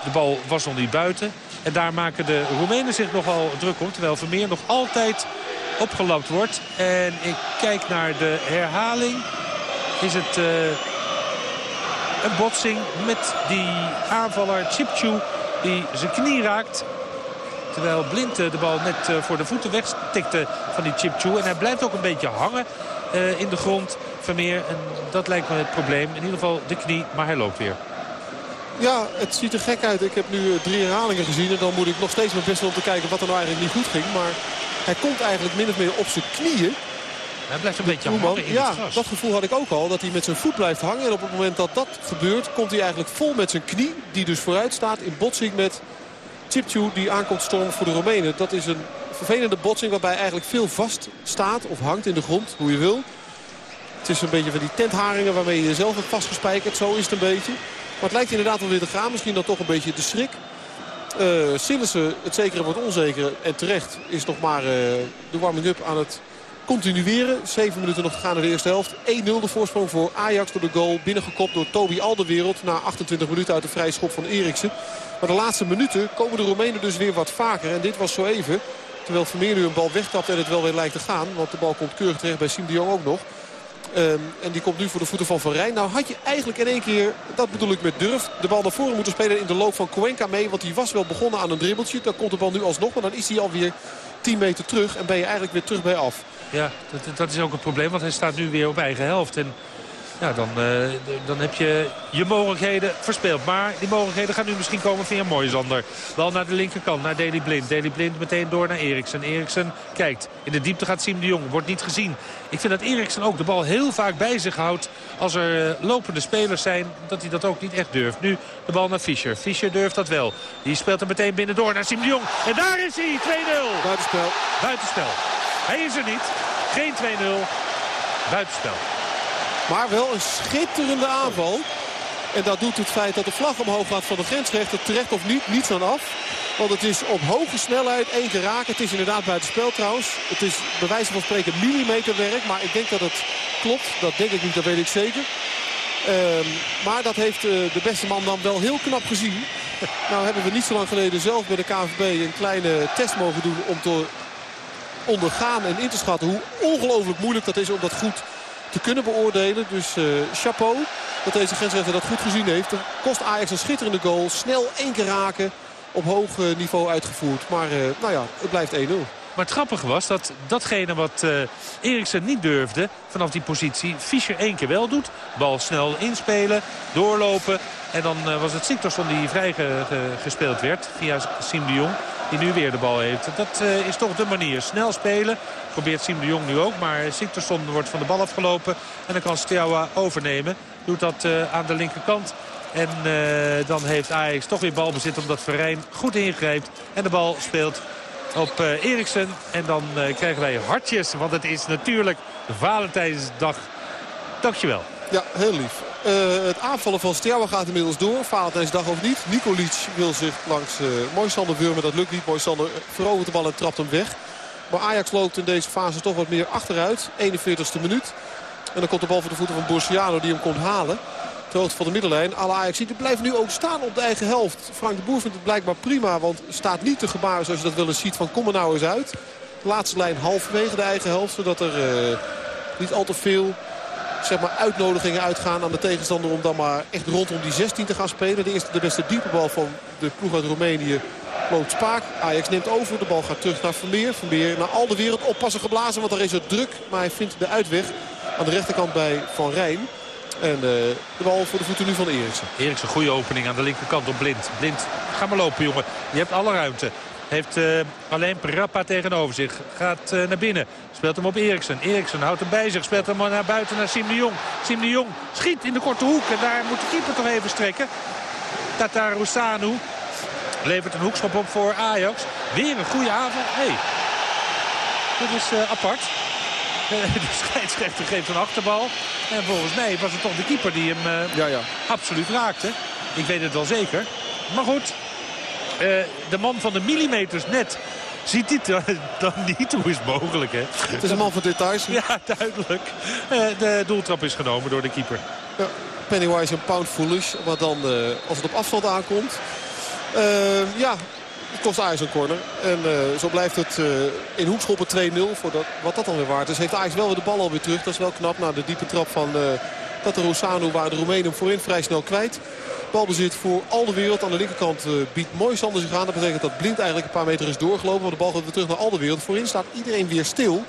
de bal was nog niet buiten. En daar maken de Roemenen zich nogal druk om. Terwijl Vermeer nog altijd opgelapt wordt. En ik kijk naar de herhaling is het uh, een botsing met die aanvaller Chipchu die zijn knie raakt. Terwijl Blind de bal net uh, voor de voeten wegstikte van die Chipchu. En hij blijft ook een beetje hangen in de grond. Vermeer. En dat lijkt me het probleem. In ieder geval de knie, maar hij loopt weer. Ja, het ziet er gek uit. Ik heb nu drie herhalingen gezien. En dan moet ik nog steeds mijn best om te kijken wat er nou eigenlijk niet goed ging. Maar hij komt eigenlijk min of meer op zijn knieën. Hij blijft een beetje hangen in ja, dat gevoel had ik ook al. Dat hij met zijn voet blijft hangen. En op het moment dat dat gebeurt, komt hij eigenlijk vol met zijn knie. Die dus vooruit staat in botsing met Chipchu die aankomt stormen voor de Roemenen. Dat is een vervelende botsing waarbij eigenlijk veel vast staat of hangt in de grond. Hoe je wil. Het is een beetje van die tentharingen waarmee je jezelf hebt vastgespijkerd. Zo is het een beetje. Maar het lijkt inderdaad wel weer te gaan. Misschien dan toch een beetje de schrik. Uh, Sillissen, het zekere wordt onzekere. En terecht is nog maar uh, de warming-up aan het continueren. 7 minuten nog te gaan in de eerste helft. 1-0 de voorsprong voor Ajax door de goal. Binnengekopt door Toby Alderwereld. Na 28 minuten uit de vrije schop van Eriksen. Maar de laatste minuten komen de Roemenen dus weer wat vaker. En dit was zo even. Terwijl Vermeer nu een bal wegtapt en het wel weer lijkt te gaan. Want de bal komt keurig terecht bij Sim de Jong ook nog. Um, en die komt nu voor de voeten van Van Rijn. Nou had je eigenlijk in één keer, dat bedoel ik met durf, de bal naar voren moeten spelen in de loop van Cuenca mee. Want die was wel begonnen aan een dribbeltje. Dan komt de bal nu alsnog, maar dan is hij alweer 10 meter terug. En ben je eigenlijk weer terug bij af. Ja, dat, dat, is ook een probleem, want hij staat nu weer op eigen helft. En ja, dan, uh, dan heb je je mogelijkheden verspeeld. Maar die mogelijkheden gaan nu misschien komen via Moisander. Wel naar de linkerkant, naar Deli Blind. Deli Blind meteen door naar Eriksen. Eriksen kijkt. In de diepte gaat Siem de Jong. Wordt niet gezien. Ik vind dat Eriksen ook de bal heel vaak bij zich houdt. Als er uh, lopende spelers zijn, dat hij dat ook niet echt durft. Nu de bal naar Fischer. Fischer durft dat wel. Die speelt er meteen binnendoor naar Siem de Jong. En daar is hij, 2-0. Buitenspel. Buitenspel. Hij is er niet. Geen 2-0. Buitenspel. Maar wel een schitterende aanval. En dat doet het feit dat de vlag omhoog gaat van de grensrechter. Terecht of niet, niets aan af. Want het is op hoge snelheid één keer raken. Het is inderdaad buiten spel trouwens. Het is bij wijze van spreken millimeterwerk. Maar ik denk dat het klopt. Dat denk ik niet, dat weet ik zeker. Um, maar dat heeft uh, de beste man dan wel heel knap gezien. nou hebben we niet zo lang geleden zelf bij de KNVB een kleine test mogen doen... om te ondergaan en in te schatten hoe ongelooflijk moeilijk dat is om dat goed te kunnen beoordelen. Dus uh, chapeau dat deze grensrechter dat goed gezien heeft. Kost Ajax een schitterende goal. Snel één keer raken. Op hoog uh, niveau uitgevoerd. Maar uh, nou ja, het blijft 1-0. Maar het grappige was dat datgene wat uh, Eriksen niet durfde vanaf die positie... Fischer één keer wel doet. Bal snel inspelen, doorlopen. En dan uh, was het Siktorsson die vrijgespeeld ge werd via Siem de Jong. Die nu weer de bal heeft. Dat uh, is toch de manier. Snel spelen. Probeert Siem de Jong nu ook. Maar Siktorsson wordt van de bal afgelopen. En dan kan Steaua overnemen. Doet dat aan de linkerkant. En dan heeft Ajax toch weer balbezit omdat Verijn goed ingrijpt. En de bal speelt op uh, Eriksen. En dan uh, krijgen wij hartjes, want het is natuurlijk Valentijnsdag. Dankjewel. Ja, heel lief. Uh, het aanvallen van Steaua gaat inmiddels door. Valentijnsdag of niet. Nikolic wil zich langs uh, Moisander wurmen. Dat lukt niet. Moisander verovert de bal en trapt hem weg. Maar Ajax loopt in deze fase toch wat meer achteruit. 41ste minuut. En dan komt de bal voor de voeten van Borsiano die hem komt halen. Hoogte van de middenlijn. Alle Ajax blijft nu ook staan op de eigen helft. Frank de Boer vindt het blijkbaar prima. Want staat niet te gebaren zoals je dat wel eens ziet van kom er nou eens uit. De laatste lijn halverwege de eigen helft. Zodat er uh, niet al te veel zeg maar, uitnodigingen uitgaan aan de tegenstander. Om dan maar echt rondom die 16 te gaan spelen. De eerste de beste diepe bal van de ploeg uit Roemenië loopt Spaak. Ajax neemt over. De bal gaat terug naar Vermeer. Vermeer naar al de wereld oppassen geblazen. Want er is het druk. Maar hij vindt de uitweg aan de rechterkant bij Van Rijn. En uh, de bal voor de voeten nu van Eriksen. Eriksen, goede opening aan de linkerkant op Blind. Blind, ga maar lopen jongen. Je hebt alle ruimte. Heeft uh, alleen Parappa tegenover zich. Gaat uh, naar binnen. Speelt hem op Eriksen. Eriksen houdt hem bij zich. Speelt hem naar buiten naar Sim de Jong. Sim de Jong schiet in de korte hoek. En daar moet de keeper toch even strekken. Tatar Roussanu levert een hoekschop op voor Ajax. Weer een goede avond. Hey, dit is apart. De scheidsrechter geeft een achterbal. En volgens mij was het toch de keeper die hem uh, ja, ja. absoluut raakte. Ik weet het wel zeker. Maar goed, uh, de man van de millimeters net ziet dit dan niet. Hoe is het mogelijk, hè? Het is een man van details. Ja, duidelijk. Uh, de doeltrap is genomen door de keeper. Ja, Pennywise en pound foolish. Maar dan, als het op afstand aankomt... ja, het kost Ajax een corner. En uh, zo blijft het uh, in hoekschoppen 2-0. Wat dat dan weer waard is. Heeft Ajax wel weer de bal alweer terug. Dat is wel knap na de diepe trap van uh, Tatarusanu. Waar de Roemenen hem voorin vrij snel kwijt. Balbezit voor al de wereld. Aan de linkerkant uh, biedt mooi Sander zich aan. Dat betekent dat Blind eigenlijk een paar meter is doorgelopen. Maar de bal gaat weer terug naar al de wereld. Voorin staat iedereen weer stil.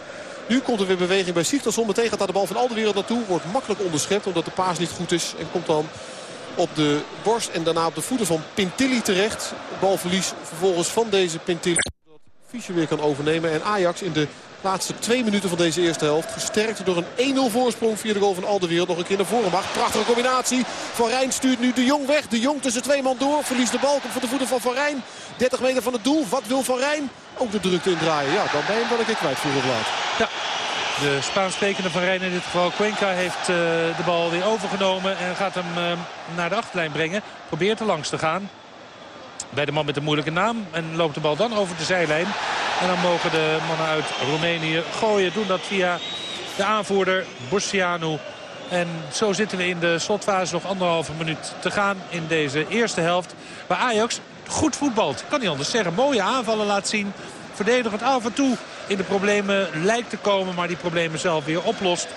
Nu komt er weer beweging bij Sigtorsson. Meteen gaat daar de bal van al de wereld naartoe. Wordt makkelijk onderschept omdat de paas niet goed is. En komt dan op de borst en daarna op de voeten van Pintilli terecht. Balverlies vervolgens van deze Pintilli. Dat Fischer weer kan overnemen. En Ajax in de laatste twee minuten van deze eerste helft. Gesterkt door een 1-0 voorsprong via de goal van Alderwereld. Nog een keer naar voren mag. Prachtige combinatie. Van Rijn stuurt nu de Jong weg. De Jong tussen twee man door. Verliest de bal. Komt voor de voeten van Van Rijn. 30 meter van het doel. Wat wil Van Rijn? Ook de drukte indraaien. Ja, dan ben je hem wel een keer kwijt laat. Ja. De Spaans sprekende van Rijn in dit geval, Cuenca, heeft uh, de bal weer overgenomen. En gaat hem uh, naar de achterlijn brengen. Probeert er langs te gaan. Bij de man met de moeilijke naam. En loopt de bal dan over de zijlijn. En dan mogen de mannen uit Roemenië gooien. Doen dat via de aanvoerder Borsianu. En zo zitten we in de slotfase nog anderhalve minuut te gaan in deze eerste helft. Waar Ajax goed voetbalt. Kan niet anders zeggen. Mooie aanvallen laat zien. Verdedigend af en toe in de problemen lijkt te komen. Maar die problemen zelf weer oplost.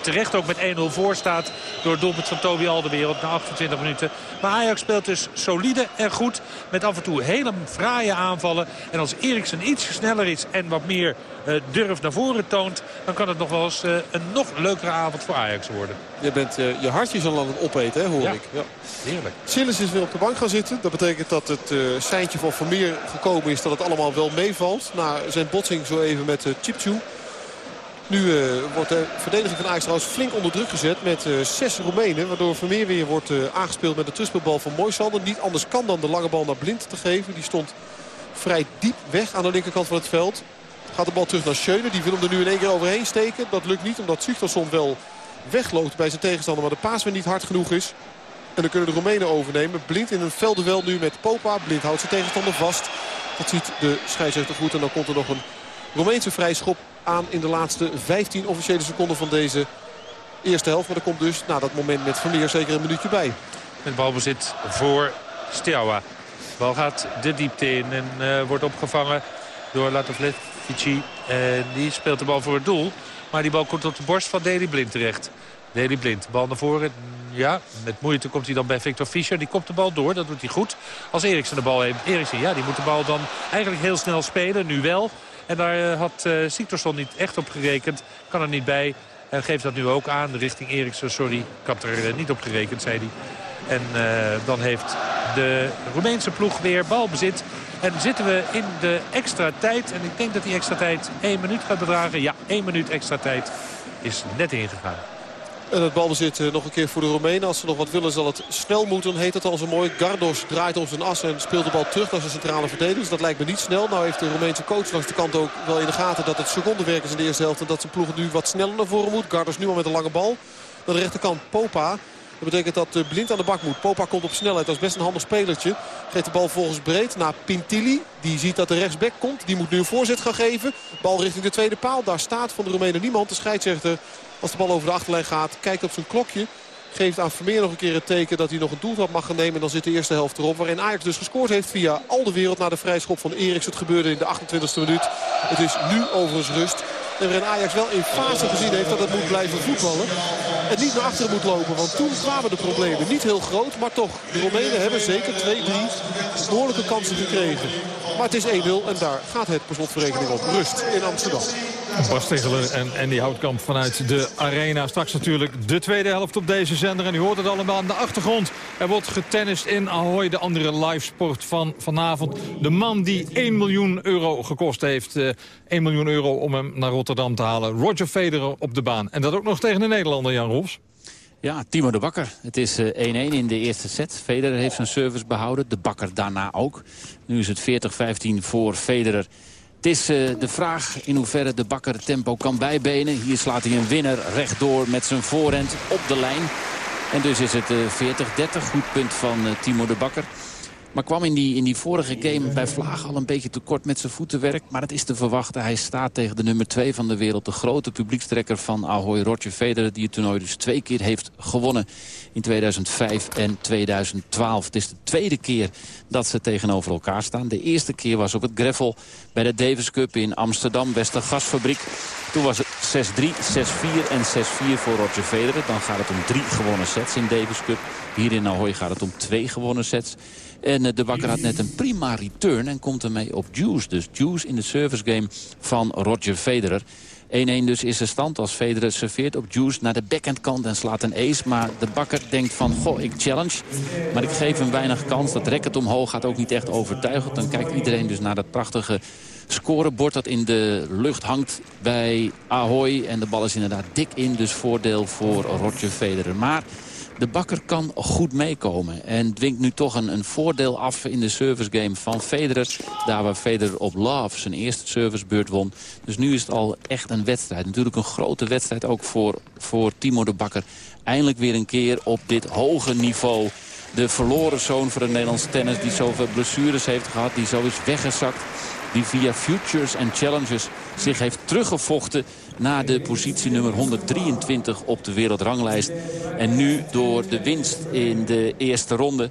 Terecht ook met 1-0 voor staat. Door het doelpunt van Toby Alderwereld na 28 minuten. Maar Ajax speelt dus solide en goed. Met af en toe hele fraaie aanvallen. En als Eriksen iets sneller is en wat meer uh, durf naar voren toont... dan kan het nog wel eens uh, een nog leukere avond voor Ajax worden. Je bent uh, je hartjes al aan het opeten, hè, hoor ja. ik. Ja. Heerlijk. Silas is weer op de bank gaan zitten. Dat betekent dat het seintje van Vermeer gekomen is dat het allemaal wel meevalt. Na zijn botsing zo even met uh, Chipchu. Nu uh, wordt de verdediging van Ajax trouwens flink onder druk gezet met uh, zes Roemenen. Waardoor Vermeer weer wordt uh, aangespeeld met de terugspeelbal van Moisander. Niet anders kan dan de lange bal naar Blind te geven. Die stond vrij diep weg aan de linkerkant van het veld. Gaat de bal terug naar Schöne. Die wil hem er nu in één keer overheen steken. Dat lukt niet omdat Sigtorsson wel wegloopt bij zijn tegenstander. Maar de paas weer niet hard genoeg is. En dan kunnen de Roemenen overnemen. Blind in een veldenwel nu met Popa. Blind houdt zijn tegenstander vast. Dat ziet de scheidsrechter goed. En dan komt er nog een Roemeense vrijschop aan in de laatste 15 officiële seconden van deze eerste helft. Maar er komt dus na dat moment met Vermeer zeker een minuutje bij. Met balbezit voor Steaua. De bal gaat de diepte in en uh, wordt opgevangen door Latovlevici. En die speelt de bal voor het doel. Maar die bal komt op de borst van Deli Blind terecht. Deli Blind, bal naar voren. Ja, met moeite komt hij dan bij Victor Fischer. Die komt de bal door, dat doet hij goed. Als Eriksen de bal heeft. Eriksen, ja, die moet de bal dan eigenlijk heel snel spelen. Nu wel. En daar had uh, niet echt op gerekend. Kan er niet bij. En geeft dat nu ook aan richting Eriksen. Sorry, ik had er uh, niet op gerekend, zei hij. En dan heeft de Roemeense ploeg weer balbezit. En zitten we in de extra tijd. En ik denk dat die extra tijd één minuut gaat bedragen. Ja, één minuut extra tijd is net ingegaan. En het balbezit uh, nog een keer voor de Roemenen. Als ze nog wat willen zal het snel moeten, heet het al zo mooi. Gardos draait op zijn as en speelt de bal terug naar zijn centrale verdedigers. Dat lijkt me niet snel. Nou heeft de Roemeense coach langs de kant ook wel in de gaten dat het secondenwerk is in de eerste helft. En dat zijn ploeg nu wat sneller naar voren moet. Gardos nu al met een lange bal. Naar de rechterkant Popa. Dat betekent dat uh, Blind aan de bak moet. Popa komt op snelheid. Dat is best een handig spelertje. Geeft de bal volgens breed naar Pintili. Die ziet dat de rechtsback komt. Die moet nu een voorzet gaan geven. Bal richting de tweede paal. Daar staat van de Roemenen niemand. De scheidsrechter als de bal over de achterlijn gaat, kijkt op zijn klokje. Geeft aan Vermeer nog een keer het teken dat hij nog een doeltrap mag gaan nemen. En dan zit de eerste helft erop. Waarin Ajax dus gescoord heeft via al de wereld naar de vrijschop van Eriks. Het gebeurde in de 28e minuut. Het is nu overigens rust. En waarin Ajax wel in fase gezien heeft dat het moet blijven voetballen. En niet naar achteren moet lopen. Want toen kwamen de problemen niet heel groot. Maar toch, de Romeinen hebben zeker twee, drie behoorlijke kansen gekregen. Maar het is 1-0 en daar gaat het per slotverrekening op. Rust in Amsterdam. Bas Tegeler en Andy Houtkamp vanuit de arena. Straks natuurlijk de tweede helft op deze zender. En u hoort het allemaal aan de achtergrond. Er wordt getennist in Ahoy, de andere livesport van vanavond. De man die 1 miljoen euro gekost heeft. Uh, 1 miljoen euro om hem naar Rotterdam te halen. Roger Federer op de baan. En dat ook nog tegen de Nederlander, Jan Rolfs. Ja, Timo de Bakker. Het is 1-1 uh, in de eerste set. Federer heeft zijn service behouden. De Bakker daarna ook. Nu is het 40-15 voor Federer. Het is uh, de vraag in hoeverre de Bakker tempo kan bijbenen. Hier slaat hij een winner rechtdoor met zijn voorhand op de lijn. En dus is het uh, 40-30. Goed punt van uh, Timo de Bakker. Maar kwam in die, in die vorige game bij Vlaag al een beetje tekort met zijn voetenwerk. Maar het is te verwachten. Hij staat tegen de nummer 2 van de wereld. De grote publiekstrekker van Ahoy, Roger Federer. Die het toernooi dus twee keer heeft gewonnen. In 2005 en 2012. Het is de tweede keer dat ze tegenover elkaar staan. De eerste keer was op het Greffel bij de Davis Cup in Amsterdam. Westergasfabriek. Toen was het 6-3, 6-4 en 6-4 voor Roger Federer. Dan gaat het om drie gewonnen sets in Davis Cup. Hier in Ahoy gaat het om twee gewonnen sets. En de Bakker had net een prima return en komt ermee op Juice. Dus Juice in de service game van Roger Federer. 1-1 dus is de stand als Federer serveert op Juice naar de backhandkant en slaat een ace. Maar de Bakker denkt van, goh, ik challenge. Maar ik geef hem weinig kans. Dat racket omhoog gaat ook niet echt overtuigend. Dan kijkt iedereen dus naar dat prachtige scorebord dat in de lucht hangt bij Ahoy. En de bal is inderdaad dik in, dus voordeel voor Roger Federer. Maar de Bakker kan goed meekomen. En dwingt nu toch een, een voordeel af in de service game van Federer. Daar waar Federer op Love zijn eerste servicebeurt won. Dus nu is het al echt een wedstrijd. Natuurlijk een grote wedstrijd ook voor, voor Timo de Bakker. Eindelijk weer een keer op dit hoge niveau. De verloren zoon voor de Nederlandse tennis die zoveel blessures heeft gehad. Die zo is weggezakt. Die via Futures en Challenges zich heeft teruggevochten naar de positie nummer 123 op de wereldranglijst. En nu door de winst in de eerste ronde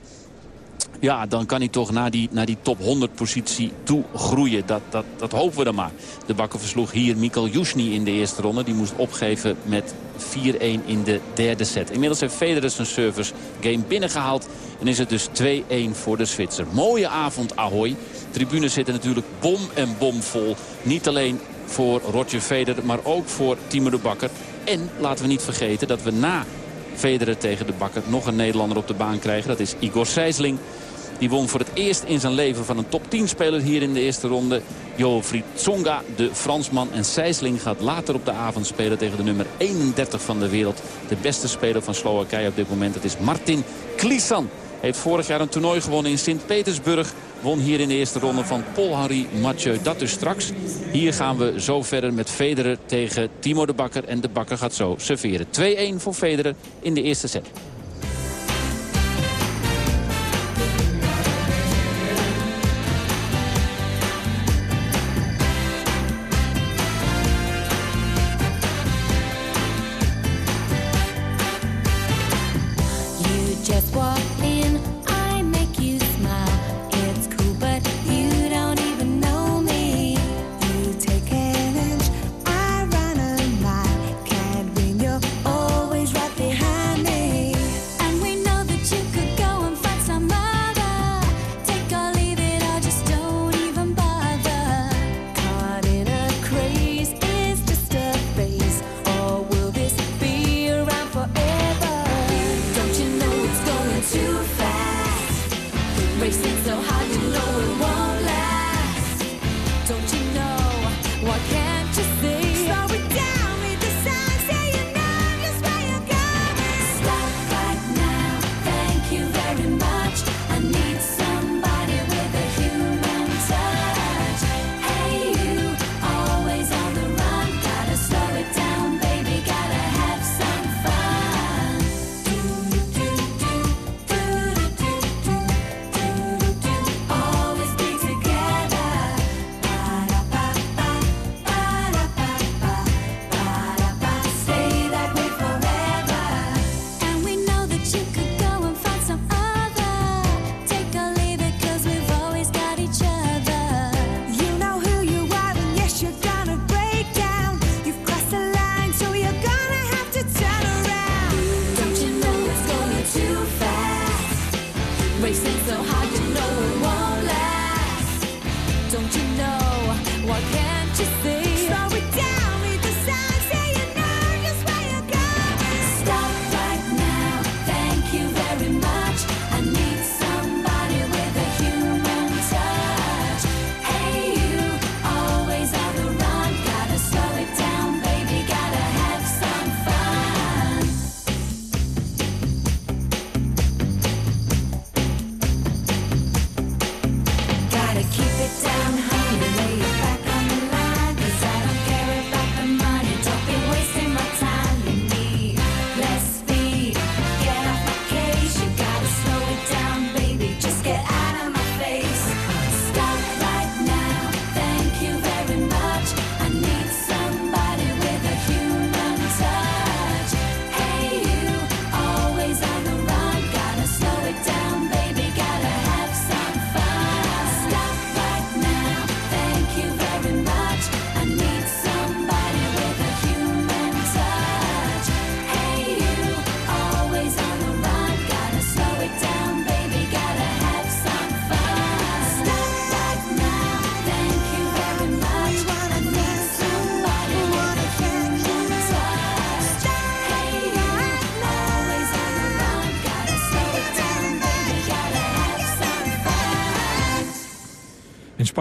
Ja, dan kan hij toch naar die, naar die top 100 positie toe groeien. Dat, dat, dat hopen we dan maar. De bakker versloeg hier Mikkel Jusni in de eerste ronde. Die moest opgeven met 4-1 in de derde set. Inmiddels heeft Federer zijn service game binnengehaald. En is het dus 2-1 voor de Zwitser. Mooie avond Ahoy. Tribunes zitten natuurlijk bom en bom vol. Niet alleen voor Roger Federer, maar ook voor Timo de Bakker. En laten we niet vergeten dat we na Federer tegen de Bakker nog een Nederlander op de baan krijgen. Dat is Igor Sijsling. Die won voor het eerst in zijn leven van een top 10 speler hier in de eerste ronde. Jofried Tsonga, de Fransman. En Sijsling gaat later op de avond spelen tegen de nummer 31 van de wereld. De beste speler van Slowakije op dit moment. Dat is Martin Klisan. Heeft vorig jaar een toernooi gewonnen in Sint-Petersburg. Won hier in de eerste ronde van Paul-Henri Mathieu. Dat dus straks. Hier gaan we zo verder met Federer tegen Timo de Bakker. En de Bakker gaat zo serveren. 2-1 voor Federer in de eerste set.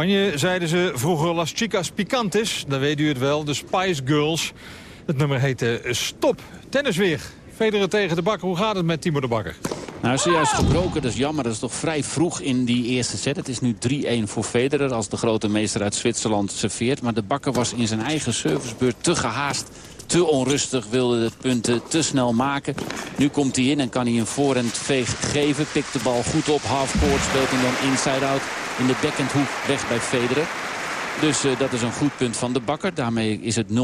Spanje zeiden ze vroeger Las Chicas Picantes. Dan weet u het wel, de Spice Girls. Het nummer heette Stop. Tennis weer. Federer tegen de bakker. Hoe gaat het met Timo de Bakker? Nou, is juist gebroken. Dat is jammer. Dat is toch vrij vroeg in die eerste set. Het is nu 3-1 voor Federer als de grote meester uit Zwitserland serveert. Maar de bakker was in zijn eigen servicebeurt te gehaast te onrustig, wilde de punten te snel maken. Nu komt hij in en kan hij een voorhand veeg geven. Pikt de bal goed op, half court, speelt hem dan inside-out in de backhandhoek weg bij Federer. Dus uh, dat is een goed punt van de bakker. Daarmee is het 0-15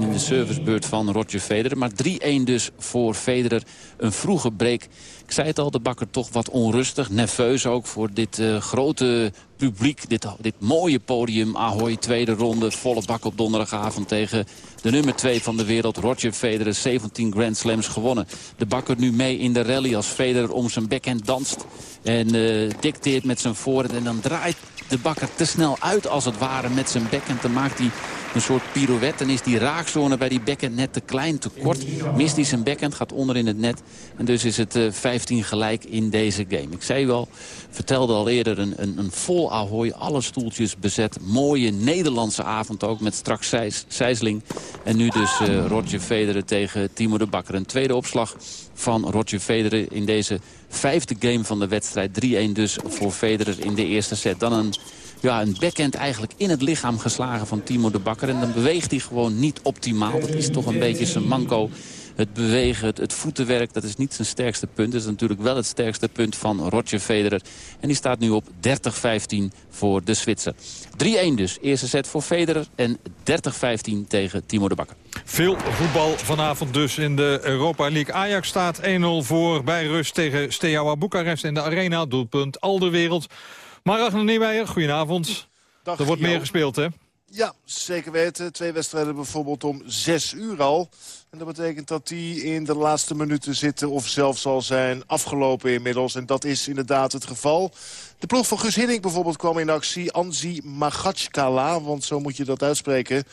in de servicebeurt van Roger Federer. Maar 3-1 dus voor Federer. Een vroege break. Ik zei het al, de bakker toch wat onrustig. Nerveus ook voor dit uh, grote publiek. Dit, dit mooie podium. Ahoy, tweede ronde. Volle bak op donderdagavond tegen de nummer 2 van de wereld. Roger Federer, 17 Grand Slams gewonnen. De bakker nu mee in de rally als Federer om zijn backhand danst. En uh, dicteert met zijn voorhand. En dan draait de bakker te snel uit als het ware met zijn backhand. Dan maakt hij een soort pirouette. En is die raakzone bij die backhand net te klein, te kort. Mist hij zijn backhand, gaat onder in het net. En dus is het uh, 15 gelijk in deze game. Ik zei wel, vertelde al eerder, een, een, een vol Ahoy. Alle stoeltjes bezet. Mooie Nederlandse avond ook met straks Sijsling. En nu dus uh, Roger Federer tegen Timo de Bakker. Een tweede opslag van Roger Federer in deze vijfde game van de wedstrijd. 3-1 dus voor Federer in de eerste set. Dan een, ja, een backhand eigenlijk in het lichaam geslagen van Timo de Bakker. En dan beweegt hij gewoon niet optimaal. Dat is toch een beetje zijn manco het bewegen, het, voetenwerk, dat is niet zijn sterkste punt. Dat is natuurlijk wel het sterkste punt van Roger Federer. En die staat nu op 30-15 voor de Zwitser. 3-1 dus. Eerste set voor Federer en 30-15 tegen Timo de Bakker. Veel voetbal vanavond dus in de Europa League. Ajax staat 1-0 voor bij rust tegen Steaua Boekarest in de Arena. Doelpunt Alderwereld. Maar Ragnar Niemeyer, goedenavond. Dag, er wordt meer gespeeld, hè? Ja, zeker weten. Twee wedstrijden bijvoorbeeld om zes uur al. En dat betekent dat die in de laatste minuten zitten of zelfs al zijn afgelopen inmiddels. En dat is inderdaad het geval. De ploeg van Gus Hiddink bijvoorbeeld kwam in actie. Anzi Magachkala, want zo moet je dat uitspreken.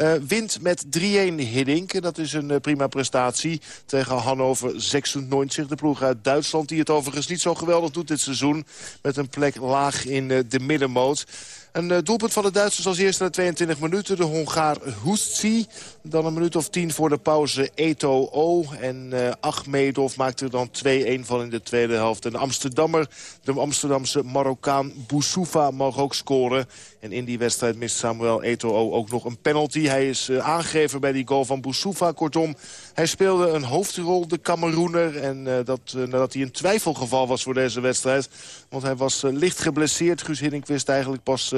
Uh, wint met 3-1 Hiddink. Dat is een uh, prima prestatie tegen Hannover 96. De ploeg uit Duitsland die het overigens niet zo geweldig doet dit seizoen. Met een plek laag in uh, de middenmoot. Een uh, doelpunt van de Duitsers als eerste na 22 minuten. De Hongaar Hoestsi. Dan een minuut of tien voor de pauze Eto O. En uh, Achmedov maakte er dan 2-1 van in de tweede helft. En de Amsterdammer, de Amsterdamse Marokkaan Boussoufa mag ook scoren. En in die wedstrijd mist Samuel Eto'o ook nog een penalty. Hij is uh, aangegeven bij die goal van Boussoufa. Kortom, hij speelde een hoofdrol, de Cameroener. En uh, dat, uh, nadat hij een twijfelgeval was voor deze wedstrijd. Want hij was licht geblesseerd. Guus Hiddink wist eigenlijk pas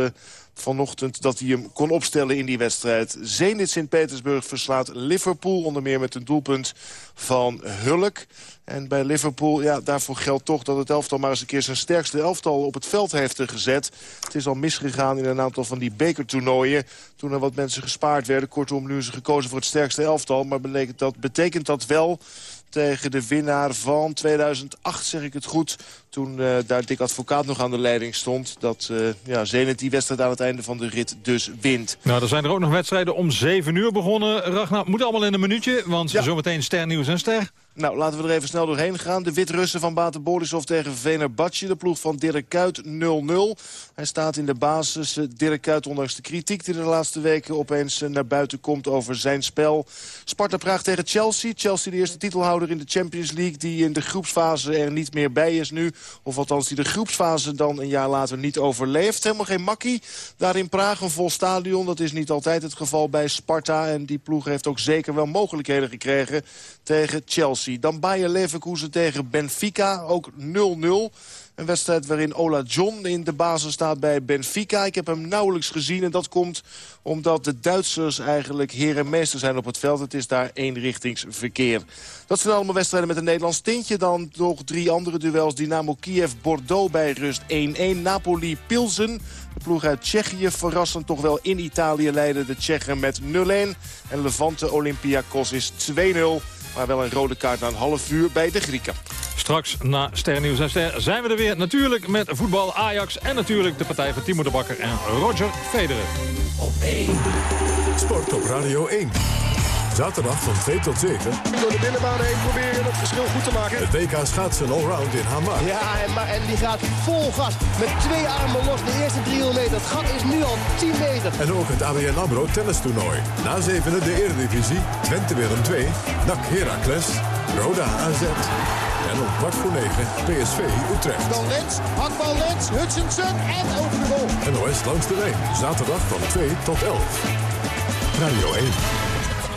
vanochtend dat hij hem kon opstellen in die wedstrijd. Zenit Sint-Petersburg verslaat Liverpool. Onder meer met een doelpunt van Hulk. En bij Liverpool, ja, daarvoor geldt toch dat het elftal maar eens een keer zijn sterkste elftal op het veld heeft gezet. Het is al misgegaan in een aantal van die bekertoernooien. Toen er wat mensen gespaard werden. Kortom, nu is gekozen voor het sterkste elftal. Maar dat, betekent dat wel tegen de winnaar van 2008, zeg ik het goed. Toen uh, daar Dick Advocaat nog aan de leiding stond. Dat uh, ja, Zenit die wedstrijd aan het einde van de rit dus wint. Nou, er zijn er ook nog wedstrijden om 7 uur begonnen. Ragnar, moet allemaal in een minuutje, want ja. zometeen ster nieuws en ster. Nou, laten we er even snel doorheen gaan. De Wit-Russen van Baten Borisov tegen Venerbatje. De ploeg van Dirk Kuyt 0-0. Hij staat in de basis. Dirk Kuyt, ondanks de kritiek die de laatste weken opeens naar buiten komt over zijn spel. Sparta Praag tegen Chelsea. Chelsea de eerste titelhouder in de Champions League. Die in de groepsfase er niet meer bij is nu. Of althans die de groepsfase dan een jaar later niet overleeft. Helemaal geen makkie. Daar in Praag een vol stadion. Dat is niet altijd het geval bij Sparta. En die ploeg heeft ook zeker wel mogelijkheden gekregen tegen Chelsea. Dan Bayer Leverkusen tegen Benfica, ook 0-0. Een wedstrijd waarin Ola John in de basis staat bij Benfica. Ik heb hem nauwelijks gezien en dat komt omdat de Duitsers eigenlijk heer en meester zijn op het veld. Het is daar eenrichtingsverkeer. Dat zijn allemaal wedstrijden met een Nederlands tintje. Dan nog drie andere duels. Dynamo Kiev-Bordeaux bij rust 1-1. Napoli-Pilsen. De ploeg uit Tsjechië verrassend toch wel in Italië leiden de Tsjechen met 0-1. En Levante Olympiakos is 2-0. Maar wel een rode kaart na een half uur bij de Grieken. Straks na Sternieuws en Ster zijn we er weer. Natuurlijk met voetbal Ajax en natuurlijk de partij van Timo de Bakker en Roger Federer. Op 1. Sport op Radio 1. Zaterdag van 2 tot 7. Door de binnenbaan heen proberen het verschil goed te maken. Het WK schaatsen allround in Hamar. Ja, en, en die gaat vol gas. Met twee armen los de eerste 300 meter. Het gat is nu al 10 meter. En ook het ABN AMRO tennistoernooi. Na zevende de Eredivisie. Twente Willem 2. NAC Heracles. Roda AZ. En om kwart voor negen PSV Utrecht. Dan Lens, hakbal Lens, Hutchinson en over de goal. NOS langs de lijn. Zaterdag van 2 tot 11. Radio 1.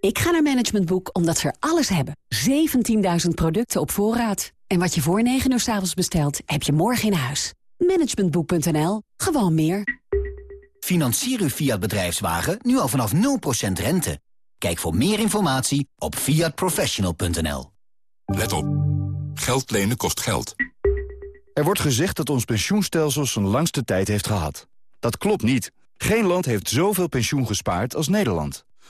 Ik ga naar Management Boek omdat ze er alles hebben. 17.000 producten op voorraad. En wat je voor 9 uur s avonds bestelt, heb je morgen in huis. Managementboek.nl. Gewoon meer. Financier uw Fiat bedrijfswagen nu al vanaf 0% rente. Kijk voor meer informatie op fiatprofessional.nl. Let op. Geld lenen kost geld. Er wordt gezegd dat ons pensioenstelsel zijn langste tijd heeft gehad. Dat klopt niet. Geen land heeft zoveel pensioen gespaard als Nederland.